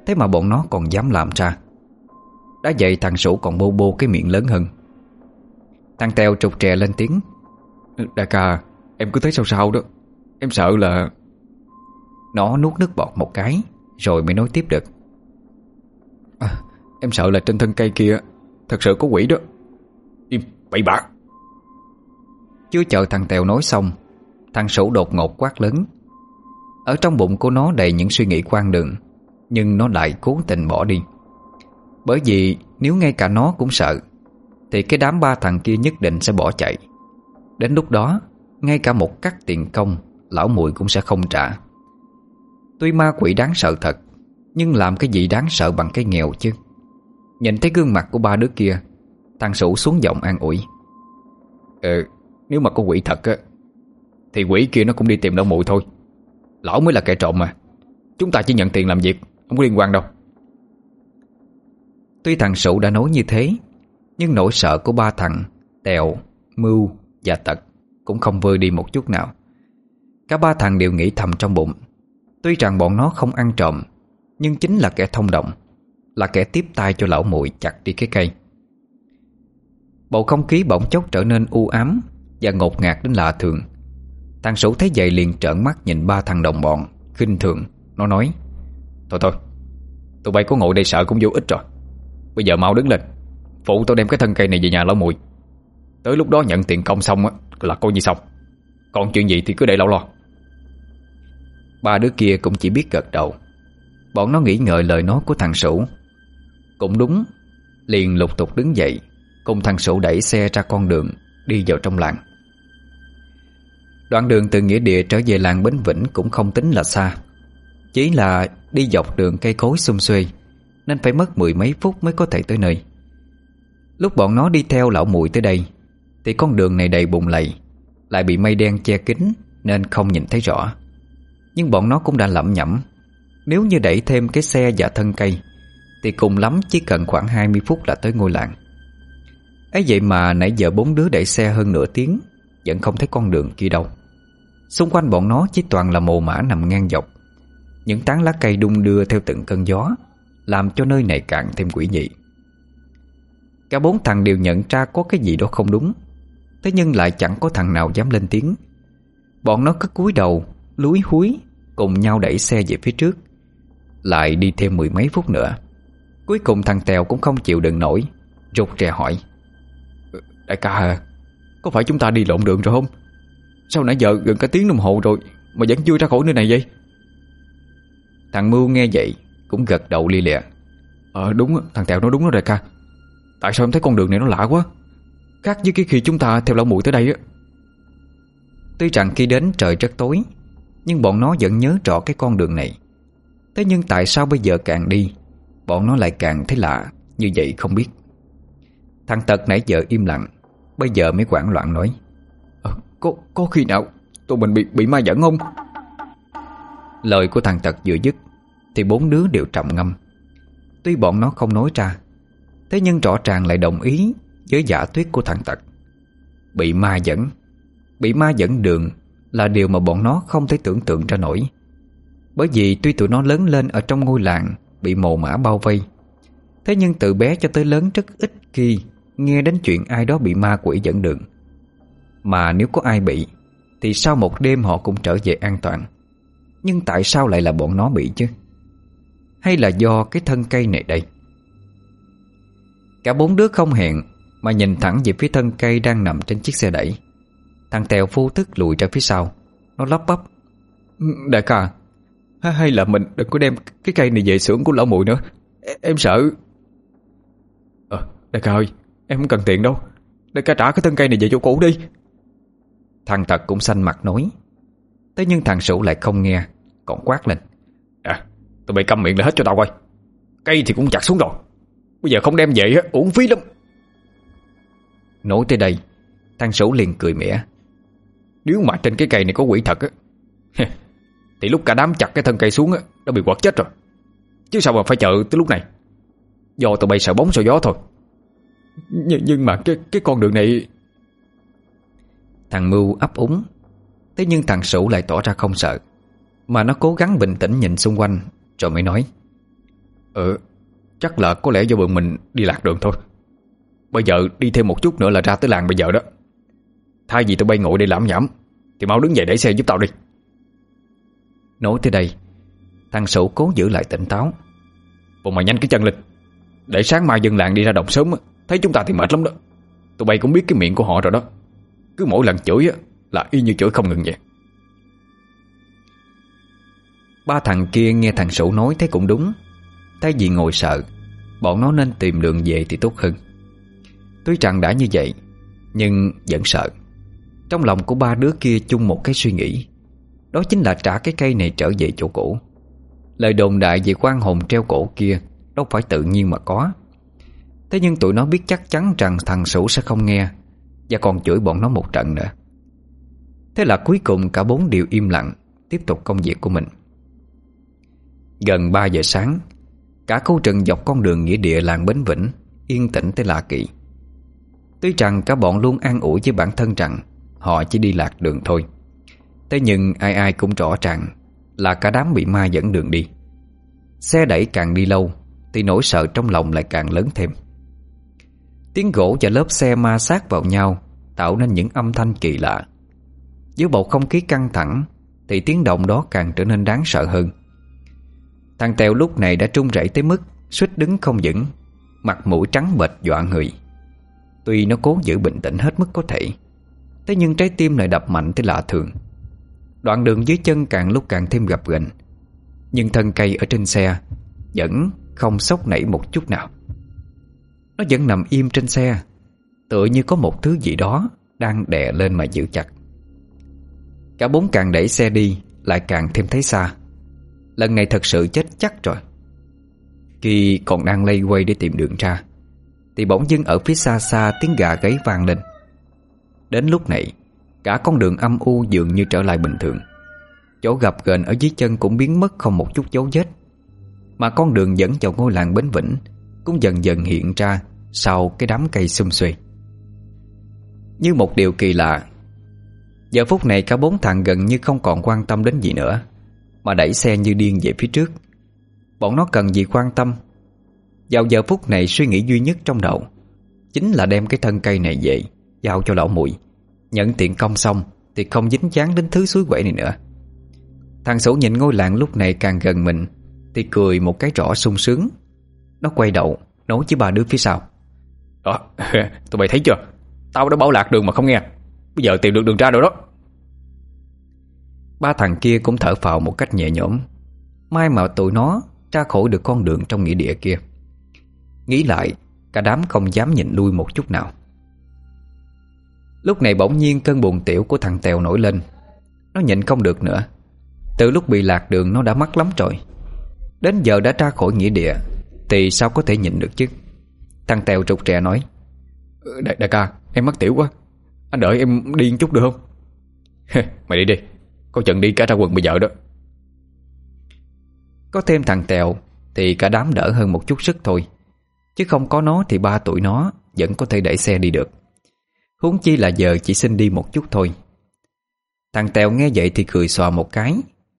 Thế mà bọn nó còn dám làm ra. Đã vậy thằng Sủ còn bô bô cái miệng lớn hơn. Thằng Tèo trục trè lên tiếng. Đại ca Em cứ thấy sao sao đó. Em sợ là Nó nuốt nước bọt một cái Rồi mới nói tiếp được. À, Em sợ là trên thân cây kia Thật sự có quỷ đó. Im bậy bạ. Chưa chờ thằng Tèo nói xong Thằng Sủ đột ngột quát lớn. Ở trong bụng của nó đầy những suy nghĩ quan đường nhưng nó lại cố tình bỏ đi. Bởi vì nếu ngay cả nó cũng sợ, Thì cái đám ba thằng kia nhất định sẽ bỏ chạy. Đến lúc đó, Ngay cả một cắt tiền công, Lão mùi cũng sẽ không trả. Tuy ma quỷ đáng sợ thật, Nhưng làm cái gì đáng sợ bằng cái nghèo chứ? Nhìn thấy gương mặt của ba đứa kia, Thằng Sủ xuống giọng an ủi. Ừ Nếu mà có quỷ thật á, Thì quỷ kia nó cũng đi tìm lão mùi thôi. Lão mới là kẻ trộm mà. Chúng ta chỉ nhận tiền làm việc không có liên quan đâu? Tuy thằng Sụ đã nói như thế Nhưng nỗi sợ của ba thằng Tèo, Mưu và Tật Cũng không vơi đi một chút nào. Cả ba thằng đều nghĩ thầm trong bụng. Tuy rằng bọn nó không ăn trộm Nhưng chính là kẻ thông động Là kẻ tiếp tay cho lão muội chặt đi cái cây. Bầu không khí bỗng chốc trở nên u ám Và ngột ngạt đến lạ thường. Thằng Sủ thấy vậy liền trợn mắt nhìn ba thằng đồng bọn khinh thường. Nó nói Thôi thôi, Tụi bay có ngồi đây sợ cũng vô ích rồi. Bây giờ mau đứng lên, Phụ tôi đem cái thân cây này về nhà lão mùi. Tới lúc đó nhận tiền công xong á, Là coi như xong. Còn chuyện gì thì cứ để lão lo. Ba đứa kia cũng chỉ biết gật đầu. Bọn nó nghĩ ngợi lời nói của thằng Sủ Cũng đúng, Liền lục tục đứng dậy, Cùng thằng Sủ đẩy xe ra con đường, Đi vào trong làng. Đoạn đường từ nghĩa địa trở về làng Bến Vĩnh Cũng không tính là xa. Chỉ là đi dọc đường cây cối xung xuê, Nên phải mất mười mấy phút mới có thể tới nơi. Lúc bọn nó đi theo lão mùi tới đây, Thì con đường này đầy bùn lầy, Lại bị mây đen che kín Nên không nhìn thấy rõ. Nhưng bọn nó cũng đã lẩm nhẩm, Nếu như đẩy thêm cái xe và thân cây, Thì cùng lắm chỉ cần khoảng 20 phút là tới ngôi làng. Ấy vậy mà nãy giờ bốn đứa đẩy xe hơn nửa tiếng, Vẫn không thấy con đường kia đâu. Xung quanh bọn nó chỉ toàn là mồ mã nằm ngang dọc những tán lá cây đung đưa theo từng cơn gió, Làm cho nơi này càng thêm quỷ dị. Cả bốn thằng đều nhận ra có cái gì đó không đúng. Thế nhưng lại chẳng có thằng nào dám lên tiếng. Bọn nó cứ cúi đầu, Lúi húi, Cùng nhau đẩy xe về phía trước. Lại đi thêm mười mấy phút nữa, Cuối cùng thằng Tèo cũng không chịu đựng nổi, Rụt rè hỏi. Ờ, đại ca à Có phải chúng ta đi lộn đường rồi không? Sao nãy giờ gần cả tiếng đồng hồ rồi Mà vẫn chưa ra khỏi nơi này vậy? Thằng Mưu nghe vậy Cũng gật đầu li lịa. Ờ đúng thằng Tèo nói đúng đó đại ca. Tại sao em thấy con đường này nó lạ quá? Khác với cái khi chúng ta theo lão mùi tới đây á. Tuy rằng khi đến trời rất tối Nhưng bọn nó vẫn nhớ rõ cái con đường này. Thế nhưng tại sao bây giờ càng đi Bọn nó lại càng thấy lạ Như vậy không biết. Thằng Tật nãy giờ im lặng Bây giờ mới quảng loạn nói. À, có, có khi nào tụi mình bị bị ma dẫn không? Lời của thằng Tật vừa dứt, Thì bốn đứa đều trầm ngâm. Tuy bọn nó không nói ra, Thế nhưng rõ ràng lại đồng ý Với giả thuyết của thằng Tật. Bị ma dẫn, Bị ma dẫn đường Là điều mà bọn nó không thể tưởng tượng ra nổi. Bởi vì tuy tụi nó lớn lên Ở trong ngôi làng Bị mồ mã bao vây, Thế nhưng từ bé cho tới lớn rất ít khi Nghe đến chuyện ai đó bị ma quỷ dẫn đường. Mà nếu có ai bị, Thì sau một đêm họ cũng trở về an toàn. Nhưng tại sao lại là bọn nó bị chứ? Hay là do cái thân cây này đây? Cả bốn đứa không hẹn Mà nhìn thẳng về phía thân cây đang nằm trên chiếc xe đẩy. Thằng Tèo phu thức lùi ra phía sau. Nó lắp bắp. Ừ, đại ca, Hay là mình đừng có đem cái cây này về xưởng của lão mụi nữa. Em sợ. Ờ đại ca ơi, Em không cần tiền đâu. Đại ca trả cái thân cây này về chỗ cũ đi. Thằng Thật cũng xanh mặt nói. Thế nhưng thằng Sủ lại không nghe. Còn quát lên. À tụi mày câm miệng lại hết cho tao coi Cây thì cũng chặt xuống rồi. Bây giờ không đem về á uổng phí lắm. Nói tới đây Thằng Sủ liền cười mỉa. Nếu mà trên cái cây này có quỷ thật á Thì lúc cả đám chặt cái thân cây xuống á Đã bị quật chết rồi. Chứ sao mà phải chờ tới lúc này? Do tụi bay sợ bóng sợ gió thôi. Nhưng, nhưng mà cái cái con đường này Thằng Mưu ấp úng. Thế nhưng thằng Sủ lại tỏ ra không sợ. Mà nó cố gắng bình tĩnh nhìn xung quanh, Rồi mới nói Ừ Chắc là có lẽ do bọn mình đi lạc đường thôi. Bây giờ đi thêm một chút nữa là ra tới làng bây giờ đó. Thay vì tụi bay ngồi đây lãm nhảm, Thì mau đứng dậy đẩy xe giúp tao đi. Nói tới đây, Thằng Sủ cố giữ lại tỉnh táo. Bọn mày nhanh cái chân lên, Để sáng mai dân làng đi ra đồng sớm Thấy chúng ta thì mệt lắm đó. Tụi bay cũng biết cái miệng của họ rồi đó. Cứ mỗi lần chửi á, Là y như chửi không ngừng vậy. Ba thằng kia nghe thằng Sủ nói thấy cũng đúng. Thấy gì ngồi sợ, Bọn nó nên tìm đường về thì tốt hơn. Tuy rằng đã như vậy, Nhưng vẫn sợ. Trong lòng của ba đứa kia chung một cái suy nghĩ. Đó chính là trả cái cây này trở về chỗ cũ. Lời đồn đại về quan hồn treo cổ kia Đâu phải tự nhiên mà có. Thế nhưng tụi nó biết chắc chắn rằng thằng Sủ sẽ không nghe, Và còn chửi bọn nó một trận nữa. Thế là cuối cùng cả bốn đều im lặng, Tiếp tục công việc của mình. Gần 3 giờ sáng, Cả khu rừng dọc con đường nghĩa địa làng Bến Vĩnh Yên tĩnh tới lạ kỳ. Tuy rằng cả bọn luôn an ủi với bản thân rằng Họ chỉ đi lạc đường thôi, Thế nhưng ai ai cũng rõ ràng Là cả đám bị ma dẫn đường đi. Xe đẩy càng đi lâu Thì nỗi sợ trong lòng lại càng lớn thêm. Tiếng gỗ và lớp xe ma sát vào nhau Tạo nên những âm thanh kỳ lạ. Dưới bầu không khí căng thẳng Thì tiếng động đó càng trở nên đáng sợ hơn. Thằng Tèo lúc này đã trung rẩy tới mức, suýt đứng không vững, Mặt mũi trắng bệch dọa người. Tuy nó cố giữ bình tĩnh hết mức có thể, Thế nhưng trái tim lại đập mạnh tới lạ thường. Đoạn đường dưới chân càng lúc càng thêm gập ghềnh, Nhưng thân cây ở trên xe Vẫn không sốc nảy một chút nào. Nó vẫn nằm im trên xe, Tựa như có một thứ gì đó Đang đè lên mà giữ chặt. Cả bốn càng đẩy xe đi, Lại càng thêm thấy xa. Lần này thật sự chết chắc rồi. Khi còn đang lây quay để tìm đường ra, Thì bỗng dưng ở phía xa xa tiếng gà gáy vang lên. Đến lúc này, Cả con đường âm u dường như trở lại bình thường. Chỗ gặp gần ở dưới chân cũng biến mất không một chút dấu vết, Mà con đường dẫn vào ngôi làng Bến Vĩnh Cũng dần dần hiện ra Sau cái đám cây xum xuê. Như một điều kỳ lạ, Giờ phút này cả bốn thằng gần như không còn quan tâm đến gì nữa. Mà đẩy xe như điên về phía trước. Bọn nó cần gì quan tâm? Vào giờ phút này suy nghĩ duy nhất trong đầu Chính là đem cái thân cây này về Giao cho lão muội. Nhận tiện công xong Thì không dính dáng đến thứ suối quậy này nữa. Thằng sổ nhìn ngôi làng lúc này càng gần mình Thì cười một cái rõ sung sướng. Nó quay đầu Nói với ba đứa phía sau. Đó, ờ, tụi bay thấy chưa? Tao đã bảo lạc đường mà không nghe. Bây giờ tìm được đường ra rồi đó. Ba thằng kia cũng thở phào một cách nhẹ nhõm. Mai mà tụi nó ra khỏi được con đường trong nghĩa địa kia. Nghĩ lại Cả đám không dám nhìn lui một chút nào. Lúc này bỗng nhiên cơn buồn tiểu của thằng Tèo nổi lên. Nó nhịn không được nữa. Từ lúc bị lạc đường nó đã mắc lắm rồi. Đến giờ đã ra khỏi nghĩa địa Thì sao có thể nhịn được chứ? Thằng Tèo trục trẻ nói. Ờ, đại, đại ca em mắc tiểu quá. Anh đợi em đi một chút được không? Mày đi đi. Có chừng đi cả ra quần bây giờ đó. Có thêm thằng Tèo Thì cả đám đỡ hơn một chút sức thôi. Chứ không có nó thì ba tuổi nó Vẫn có thể đẩy xe đi được. Huống chi là giờ chỉ xin đi một chút thôi. Thằng Tèo nghe vậy thì cười xòa một cái,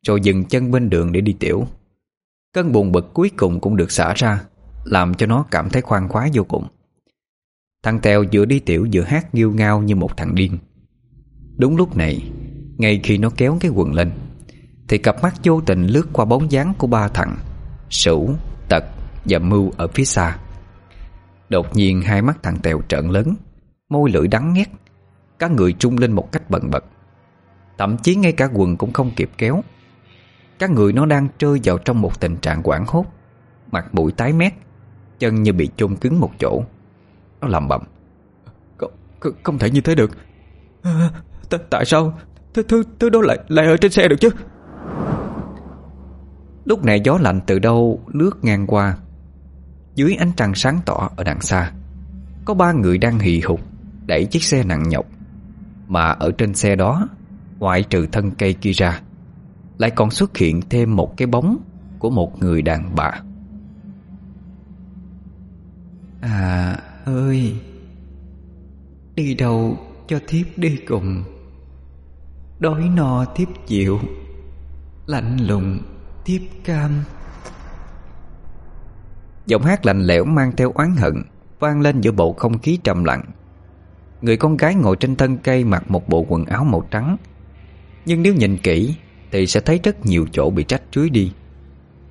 Rồi dừng chân bên đường để đi tiểu. Cơn buồn bực cuối cùng cũng được xả ra, Làm cho nó cảm thấy khoan khoái vô cùng. Thằng Tèo vừa đi tiểu vừa hát nghiêu ngao như một thằng điên. Đúng lúc này ngay khi nó kéo cái quần lên Thì cặp mắt vô tình lướt qua bóng dáng của ba thằng Sửu, Tật và Mưu ở phía xa. Đột nhiên hai mắt thằng Tèo trợn lớn Môi lưỡi đắng nghét Các người trung lên một cách bần bật. Thậm chí ngay cả quần cũng không kịp kéo. Các người nó đang trơi vào trong một tình trạng quảng hốt Mặt mũi tái mét Chân như bị chôn cứng một chỗ. Nó làm bầm không, không thể như thế được. À, Tại sao? Thứ, thứ, thứ đó lại, lại ở trên xe được chứ? Lúc này gió lạnh từ đâu lướt ngang qua. Dưới ánh trăng sáng tỏ ở đằng xa Có ba người đang hì hục Đẩy chiếc xe nặng nhọc. Mà ở trên xe đó Ngoại trừ thân cây kia ra Lại còn xuất hiện thêm một cái bóng Của một người đàn bà. À ơi Đi đâu cho thiếp đi cùng Đói no tiếp chịu, Lạnh lùng tiếp cam. Giọng hát lạnh lẽo mang theo oán hận, Vang lên giữa bộ không khí trầm lặng. Người con gái ngồi trên thân cây mặc một bộ quần áo màu trắng. Nhưng nếu nhìn kỹ, Thì sẽ thấy rất nhiều chỗ bị trách chuối đi.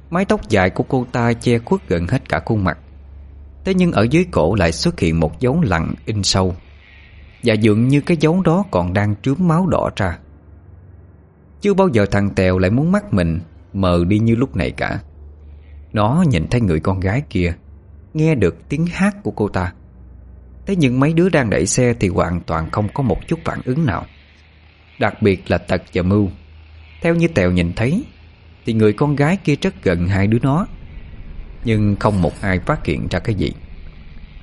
Mái tóc dài của cô ta che khuất gần hết cả khuôn mặt. Thế nhưng ở dưới cổ lại xuất hiện một dấu lặng in sâu. Và dường như cái dấu đó còn đang trướm máu đỏ ra. Chưa bao giờ thằng Tèo lại muốn mắt mình, Mờ đi như lúc này cả. Nó nhìn thấy người con gái kia, Nghe được tiếng hát của cô ta. Thế nhưng mấy đứa đang đẩy xe Thì hoàn toàn không có một chút phản ứng nào. Đặc biệt là Tật và Mưu. Theo như Tèo nhìn thấy, Thì người con gái kia rất gần hai đứa nó. Nhưng không một ai phát hiện ra cái gì.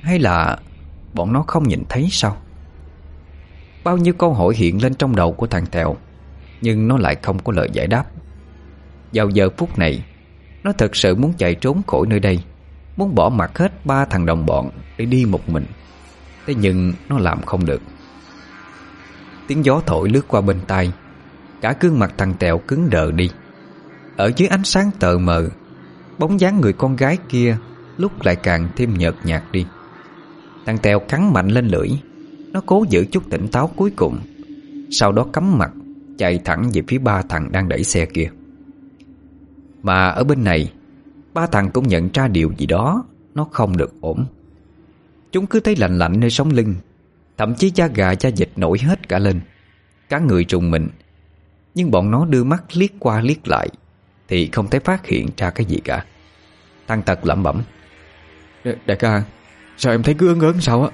Hay là Bọn nó không nhìn thấy sao? Bao nhiêu câu hỏi hiện lên trong đầu của thằng Tèo. Nhưng nó lại không có lời giải đáp. Vào giờ phút này, Nó thật sự muốn chạy trốn khỏi nơi đây, Muốn bỏ mặt hết ba thằng đồng bọn Để đi một mình. Thế nhưng nó làm không được. Tiếng gió thổi lướt qua bên tai, Cả gương mặt thằng Tèo cứng đờ đi. Ở dưới ánh sáng tờ mờ, Bóng dáng người con gái kia Lúc lại càng thêm nhợt nhạt đi. Thằng Tèo cắn mạnh lên lưỡi, Nó cố giữ chút tỉnh táo cuối cùng, Sau đó cắm mặt Chạy thẳng về phía ba thằng đang đẩy xe kia. Mà ở bên này Ba thằng cũng nhận ra điều gì đó Nó không được ổn. Chúng cứ thấy lạnh lạnh nơi sống lưng Thậm chí da gà da dịch nổi hết cả lên. Cả người trùng mình. Nhưng bọn nó đưa mắt liếc qua liếc lại Thì không thấy phát hiện ra cái gì cả. Thằng Tật lẩm bẩm. Đại ca Sao em thấy cứ ớn ớn sao á?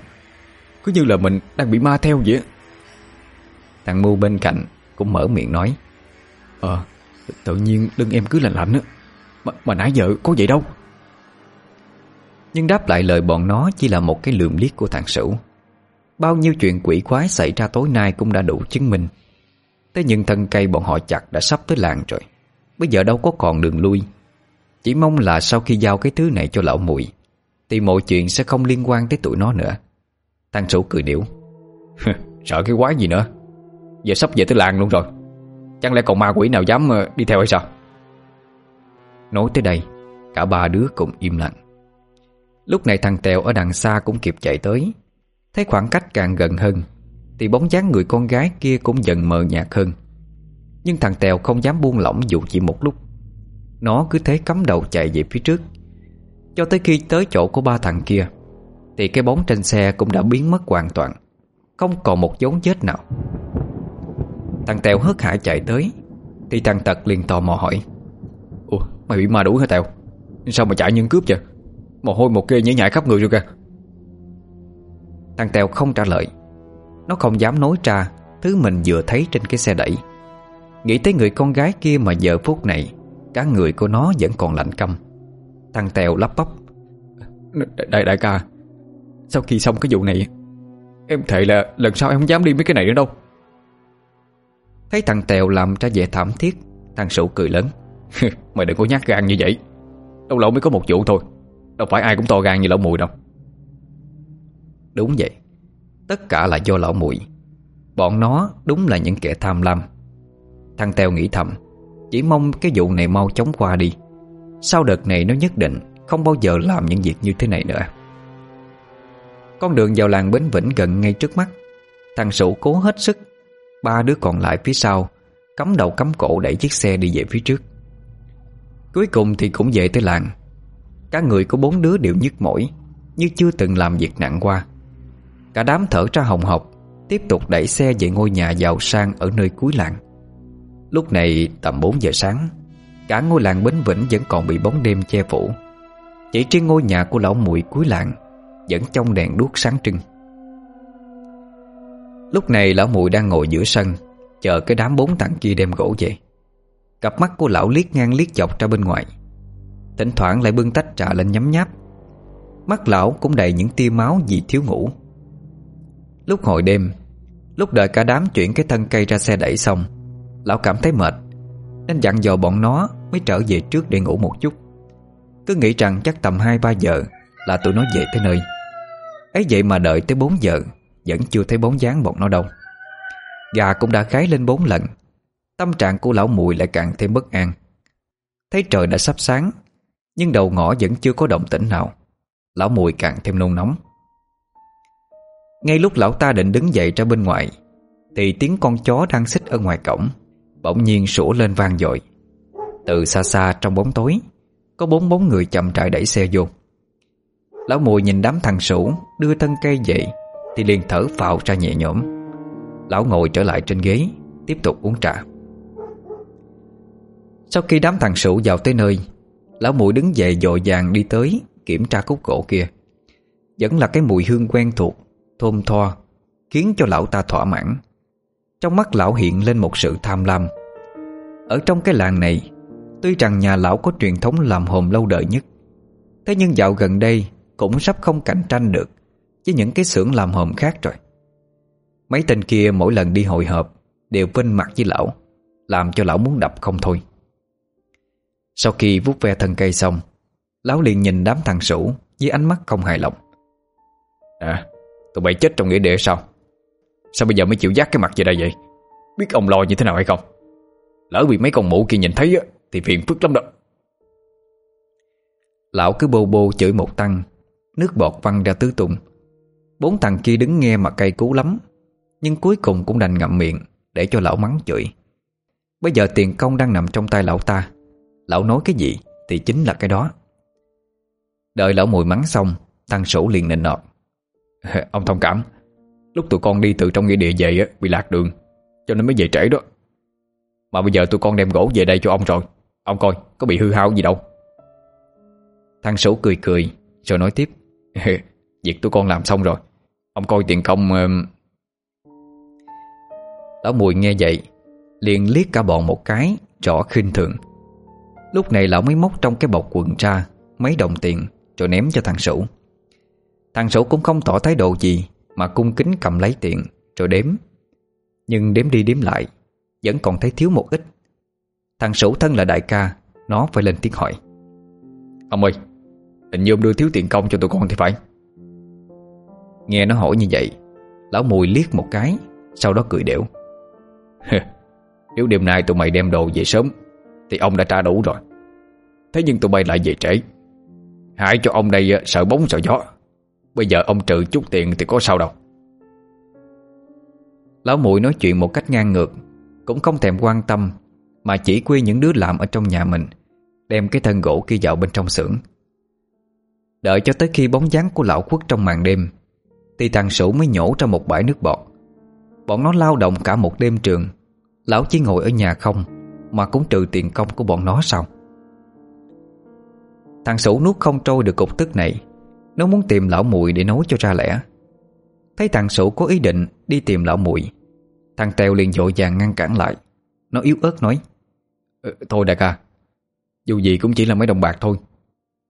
Cứ như là mình đang bị ma theo vậy Thằng Mu bên cạnh cũng mở miệng nói Ờ Tự nhiên lưng em cứ lạnh lạnh á. Mà, mà nãy giờ có vậy đâu. Nhưng đáp lại lời bọn nó chỉ là một cái lườm liếc của thằng Sửu. Bao nhiêu chuyện quỷ quái xảy ra tối nay cũng đã đủ chứng minh. Thế nhưng thân cây bọn họ chặt đã sắp tới làng rồi. Bây giờ đâu có còn đường lui. Chỉ mong là sau khi giao cái thứ này cho lão mùi Thì mọi chuyện sẽ không liên quan tới tụi nó nữa. Thằng Sửu cười điểu Sợ cái quái gì nữa. Giờ sắp về tới làng luôn rồi. Chẳng lẽ còn ma quỷ nào dám ờ, đi theo hay sao? Nói tới đây, Cả ba đứa cùng im lặng. Lúc này thằng Tèo ở đằng xa cũng kịp chạy tới. Thấy khoảng cách càng gần hơn, Thì bóng dáng người con gái kia cũng dần mờ nhạt hơn. Nhưng thằng Tèo không dám buông lỏng dù chỉ một lúc. Nó cứ thế cắm đầu chạy về phía trước. Cho tới khi tới chỗ của ba thằng kia, Thì cái bóng trên xe cũng đã biến mất hoàn toàn. Không còn một dấu vết nào. Thằng Tèo hớt hải chạy tới. Thì thằng Tật liền tò mò hỏi. Ủa, mày bị ma đuổi hả Tèo? Sao mà chạy như cướp vậy? Mồ hôi một kê nhảy nhảy khắp người rồi kìa. Thằng Tèo không trả lời. Nó không dám nói ra Thứ mình vừa thấy trên cái xe đẩy. Nghĩ tới người con gái kia mà giờ phút này, Cả người của nó vẫn còn lạnh căm. Thằng Tèo lắp bắp. Đại đại ca, Sau khi xong cái vụ này, Em thề là lần sau em không dám đi mấy cái này nữa đâu. Thấy thằng Tèo làm ra vẻ thảm thiết, Thằng Sủ cười lớn. Mày đừng có nhát gan như vậy. Lâu lâu mới có một vụ thôi. Đâu phải ai cũng to gan như lão mùi đâu. Đúng vậy. Tất cả là do lão mùi. Bọn nó đúng là những kẻ tham lam. Thằng Tèo nghĩ thầm, Chỉ mong cái vụ này mau chóng qua đi. Sau đợt này nó nhất định Không bao giờ làm những việc như thế này nữa. Con đường vào làng Bến Vĩnh gần ngay trước mắt. Thằng Sủ cố hết sức Ba đứa còn lại phía sau, Cắm đầu cắm cổ đẩy chiếc xe đi về phía trước. Cuối cùng thì cũng về tới làng. Cả người của bốn đứa đều nhức mỏi, Như chưa từng làm việc nặng qua. Cả đám thở ra hồng hộc, Tiếp tục đẩy xe về ngôi nhà giàu sang Ở nơi cuối làng. Lúc này tầm 4 giờ sáng, Cả ngôi làng Bến Vĩnh vẫn còn bị bóng đêm che phủ. Chỉ riêng ngôi nhà của lão muội cuối làng Vẫn trong đèn đuốc sáng trưng. Lúc này lão mùi đang ngồi giữa sân, Chờ cái đám bốn thằng kia đem gỗ về. Cặp mắt của lão liếc ngang liếc dọc ra bên ngoài. Thỉnh thoảng lại bưng tách trà lên nhấm nháp. Mắt lão cũng đầy những tia máu vì thiếu ngủ. Lúc hồi đêm, Lúc đợi cả đám chuyển cái thân cây ra xe đẩy xong, Lão cảm thấy mệt, Nên dặn dò bọn nó mới trở về trước để ngủ một chút. Cứ nghĩ rằng chắc tầm 2-3 giờ Là tụi nó về tới nơi. Ấy vậy mà đợi tới 4 giờ vẫn chưa thấy bóng dáng bọn nó đâu. Gà cũng đã gáy lên bốn lần, Tâm trạng của lão mùi lại càng thêm bất an. Thấy trời đã sắp sáng, Nhưng đầu ngõ vẫn chưa có động tĩnh nào, Lão mùi càng thêm nôn nóng. Ngay lúc lão ta định đứng dậy ra bên ngoài, Thì tiếng con chó đang xích ở ngoài cổng Bỗng nhiên sủa lên vang dội. Từ xa xa trong bóng tối, Có bốn bóng người chậm trại đẩy xe vô. Lão mùi nhìn đám thằng sủ Đưa thân cây dậy thì liền thở phào ra nhẹ nhõm. Lão ngồi trở lại trên ghế, Tiếp tục uống trà. Sau khi đám thằng sủ vào tới nơi, Lão mùi đứng dậy dội vàng đi tới Kiểm tra khúc gỗ kia. Vẫn là cái mùi hương quen thuộc, Thơm tho, Khiến cho lão ta thỏa mãn. Trong mắt lão hiện lên một sự tham lam. Ở trong cái làng này, Tuy rằng nhà lão có truyền thống làm hồn lâu đời nhất, Thế nhưng dạo gần đây Cũng sắp không cạnh tranh được. Với những cái xưởng làm hồn khác rồi. Mấy tên kia mỗi lần đi hội họp Đều vinh mặt với lão Làm cho lão muốn đập không thôi. Sau khi vuốt ve thân cây xong Lão liền nhìn đám thằng sủ Với ánh mắt không hài lòng. À tụi bay chết trong nghĩa địa sao? Sao bây giờ mới chịu dắt cái mặt về đây vậy? Biết ông lo như thế nào hay không? Lỡ bị mấy con mụ kia nhìn thấy á, Thì phiền phức lắm đó. Lão cứ bô bô chửi một tăng Nước bọt văng ra tứ tung Bốn thằng kia đứng nghe mà cay cú lắm Nhưng cuối cùng cũng đành ngậm miệng Để cho lão mắng chửi. Bây giờ tiền công đang nằm trong tay lão ta. Lão nói cái gì Thì chính là cái đó. Đợi lão mùi mắng xong Thằng sủ liền nịnh nọt. Ông thông cảm. Lúc tụi con đi từ trong nghĩa địa về á, Bị lạc đường Cho nên mới về trễ đó. Mà bây giờ tụi con đem gỗ về đây cho ông rồi. Ông coi có bị hư hao gì đâu. Thằng sủ cười cười Rồi nói tiếp. Việc tụi con làm xong rồi Ông coi tiền công. Lão mùi nghe vậy, Liền liếc cả bọn một cái, Rõ khinh thường. Lúc này lão mới móc trong cái bọc quần ra, Mấy đồng tiền, Rồi ném cho thằng Sủ Thằng Sủ cũng không tỏ thái độ gì, Mà cung kính cầm lấy tiền, Rồi đếm. Nhưng đếm đi đếm lại, Vẫn còn thấy thiếu một ít. Thằng Sủ thân là đại ca, Nó phải lên tiếng hỏi. Ông ơi, Hình như ông đưa thiếu tiền công cho tụi con thì phải. Nghe nó hỏi như vậy, Lão Mùi liếc một cái, Sau đó cười đểu. Nếu đêm nay tụi mày đem đồ về sớm, Thì ông đã trả đủ rồi. Thế nhưng tụi bay lại về trễ. Hại cho ông đây ờ, sợ bóng sợ gió. Bây giờ ông trừ chút tiền thì có sao đâu. Lão Mùi nói chuyện một cách ngang ngược, Cũng không thèm quan tâm, Mà chỉ quy những đứa làm ở trong nhà mình, Đem cái thân gỗ kia vào bên trong xưởng. Đợi cho tới khi bóng dáng của lão quất trong màn đêm thì thằng Sủ mới nhổ ra một bãi nước bọt. Bọn nó lao động cả một đêm trường. Lão chỉ ngồi ở nhà không Mà cũng trừ tiền công của bọn nó sao? Thằng Sủ nuốt không trôi được cục tức này. Nó muốn tìm lão mùi để nói cho ra lẽ. Thấy thằng Sủ có ý định đi tìm lão mùi Thằng Tèo liền dội vàng ngăn cản lại. Nó yếu ớt nói ừ, Thôi đại ca à, Dù gì cũng chỉ là mấy đồng bạc thôi.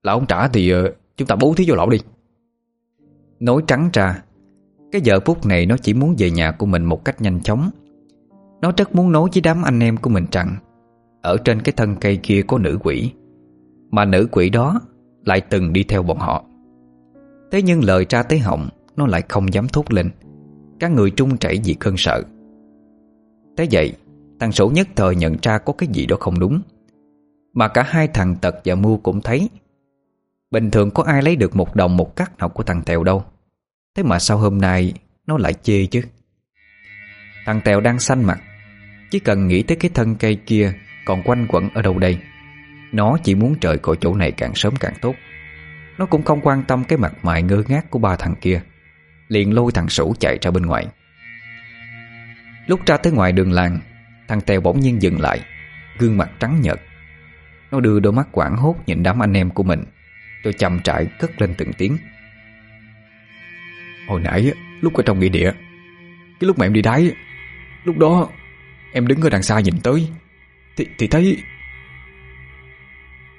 Lão không trả thì uh, chúng ta bố thí vô lão đi. Nói trắng ra, Cái giờ phút này nó chỉ muốn về nhà của mình một cách nhanh chóng. Nó rất muốn nói với đám anh em của mình rằng, Ở trên cái thân cây kia có nữ quỷ, Mà nữ quỷ đó lại từng đi theo bọn họ. Thế nhưng lời ra tới họng, Nó lại không dám thốt lên. Các người trung chảy vì cơn sợ. Thế vậy, Thằng sổ nhất thời nhận ra có cái gì đó không đúng. Mà cả hai thằng Tật và Mưu cũng thấy Bình thường có ai lấy được một đồng một cắt nào của thằng Tèo đâu. Thế mà sao hôm nay Nó lại chê chứ? Thằng Tèo đang xanh mặt. Chỉ cần nghĩ tới cái thân cây kia Còn quanh quẩn ở đâu đây? Nó chỉ muốn trời cõi chỗ này càng sớm càng tốt. Nó cũng không quan tâm cái mặt mày ngơ ngác của ba thằng kia. Liền lôi thằng Sủ chạy ra bên ngoài. Lúc ra tới ngoài đường làng, Thằng Tèo bỗng nhiên dừng lại, Gương mặt trắng nhợt. Nó đưa đôi mắt quảng hốt nhìn đám anh em của mình. Rồi chậm trải cất lên từng tiếng. Hồi nãy lúc ở trong nghĩa địa Cái lúc mà em đi đáy Lúc đó em đứng ở đằng xa nhìn tới Thì, thì thấy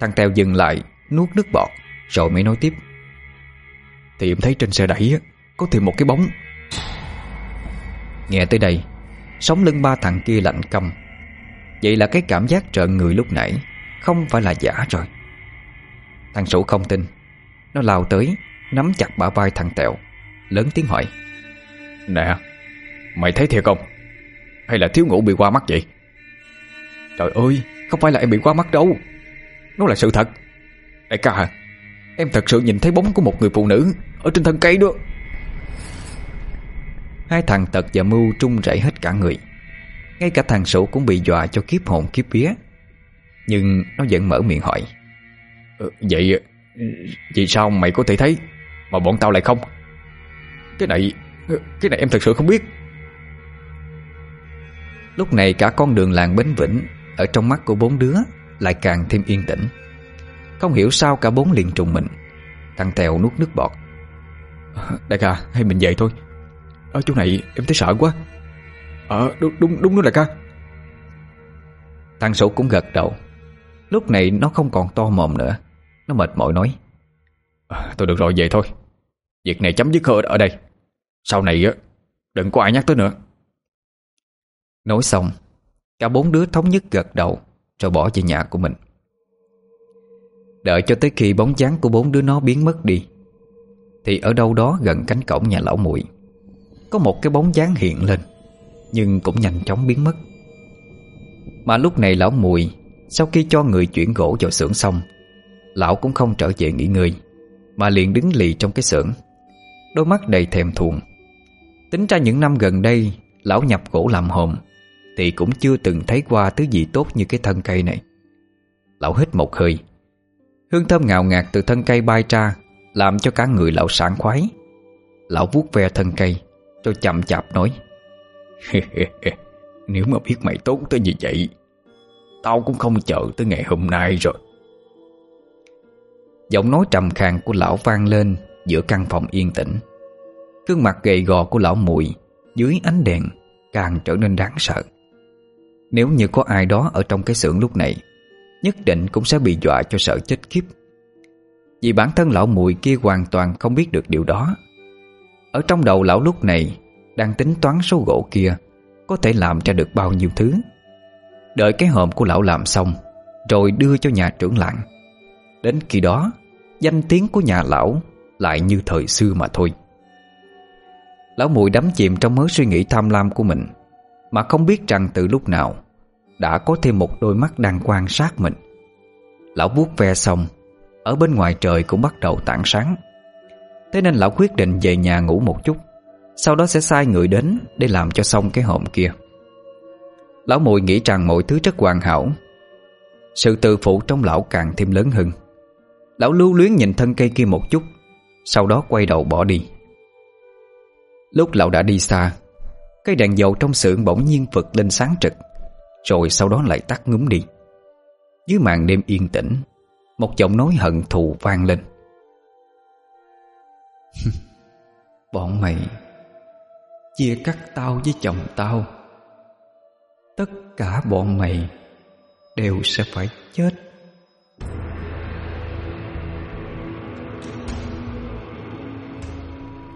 Thằng Tèo dừng lại Nuốt nước bọt Rồi mới nói tiếp. Thì em thấy trên xe đẩy Có thêm một cái bóng. Nghe tới đây Sống lưng ba thằng kia lạnh căm. Vậy là cái cảm giác trợn người lúc nãy Không phải là giả rồi. Thằng Sủ không tin. Nó lao tới Nắm chặt bả vai thằng Tẹo Lớn tiếng hỏi. Nè Mày thấy thiệt không? Hay là thiếu ngủ bị qua mắt vậy? Trời ơi Không phải là em bị qua mắt đâu. Nó là sự thật. Đại ca à Em thật sự nhìn thấy bóng của một người phụ nữ Ở trên thân cây đó. Hai thằng tật và mưu trung rẩy hết cả người. Ngay cả thằng sủ cũng bị dọa cho kiếp hồn kiếp vía. Nhưng nó vẫn mở miệng hỏi Ờ, vậy Vì sao mày có thể thấy Mà bọn tao lại không? Cái này Cái này em thật sự không biết. Lúc này cả con đường làng Bến Vĩnh Ở trong mắt của bốn đứa Lại càng thêm yên tĩnh. Không hiểu sao cả bốn liền trùng mình, Thằng Tèo nuốt nước bọt. Đại ca, hay mình về thôi. Ở chỗ này em thấy sợ quá. Ờ đúng đúng đúng đó đại ca. Thằng Sổ cũng gật đầu. Lúc này nó không còn to mồm nữa. Nó mệt mỏi nói. À, Tôi được rồi về thôi. Việc này chấm dứt ở đây. Sau này á đừng có ai nhắc tới nữa. Nói xong Cả bốn đứa thống nhất gật đầu Rồi bỏ về nhà của mình. Đợi cho tới khi bóng dáng của bốn đứa nó biến mất đi Thì ở đâu đó gần cánh cổng nhà lão muội Có một cái bóng dáng hiện lên Nhưng cũng nhanh chóng biến mất. Mà lúc này lão mùi Sau khi cho người chuyển gỗ vào xưởng xong Lão cũng không trở về nghỉ ngơi, Mà liền đứng lì trong cái xưởng. Đôi mắt đầy thèm thuồng. Tính ra những năm gần đây, Lão nhập gỗ làm hồn Thì cũng chưa từng thấy qua thứ gì tốt như cái thân cây này. Lão hít một hơi. Hương thơm ngào ngạt từ thân cây bay ra, Làm cho cả người lão sảng khoái. Lão vuốt ve thân cây, Rồi chậm chạp nói, Nếu mà biết mày tốt tới như vậy, Tao cũng không chờ tới ngày hôm nay rồi. Giọng nói trầm khàn của lão vang lên Giữa căn phòng yên tĩnh. Gương mặt gầy gò của lão mùi Dưới ánh đèn Càng trở nên đáng sợ. Nếu như có ai đó ở trong cái xưởng lúc này, Nhất định cũng sẽ bị dọa cho sợ chết khiếp. Vì bản thân lão mùi kia hoàn toàn không biết được điều đó. Ở trong đầu lão lúc này Đang tính toán số gỗ kia Có thể làm ra được bao nhiêu thứ. Đợi cái hòm của lão làm xong, Rồi đưa cho nhà trưởng làng. Đến khi đó, Danh tiếng của nhà lão Lại như thời xưa mà thôi. Lão mùi đắm chìm trong mớ suy nghĩ tham lam của mình, Mà không biết rằng từ lúc nào Đã có thêm một đôi mắt đang quan sát mình. Lão vuốt ve xong, Ở bên ngoài trời cũng bắt đầu tảng sáng. Thế nên lão quyết định về nhà ngủ một chút, Sau đó sẽ sai người đến Để làm cho xong cái hòm kia. Lão mùi nghĩ rằng mọi thứ rất hoàn hảo, Sự tự phụ trong lão càng thêm lớn hơn. Lão lưu luyến nhìn thân cây kia một chút, Sau đó quay đầu bỏ đi. Lúc lão đã đi xa, Cây đèn dầu trong xưởng bỗng nhiên vực lên sáng trực, Rồi sau đó lại tắt ngúm đi. Dưới màn đêm yên tĩnh, Một giọng nói hận thù vang lên. Bọn mày Chia cắt tao với chồng tao, Tất cả bọn mày Đều sẽ phải chết.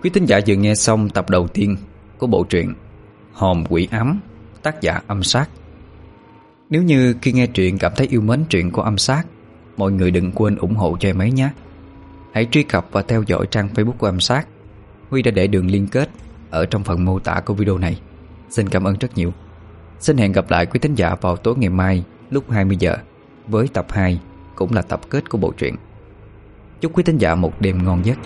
Quý thính giả vừa nghe xong tập đầu tiên của bộ truyện Hòm quỷ ám, tác giả âm sát. Nếu như khi nghe truyện cảm thấy yêu mến truyện của âm sát, mọi người đừng quên ủng hộ cho em ấy nhé. Hãy truy cập và theo dõi trang Facebook của âm sát. Huy đã để đường liên kết ở trong phần mô tả của video này. Xin cảm ơn rất nhiều. Xin hẹn gặp lại quý thính giả vào tối ngày mai lúc 20 giờ với tập 2 cũng là tập kết của bộ truyện. Chúc quý thính giả một đêm ngon giấc.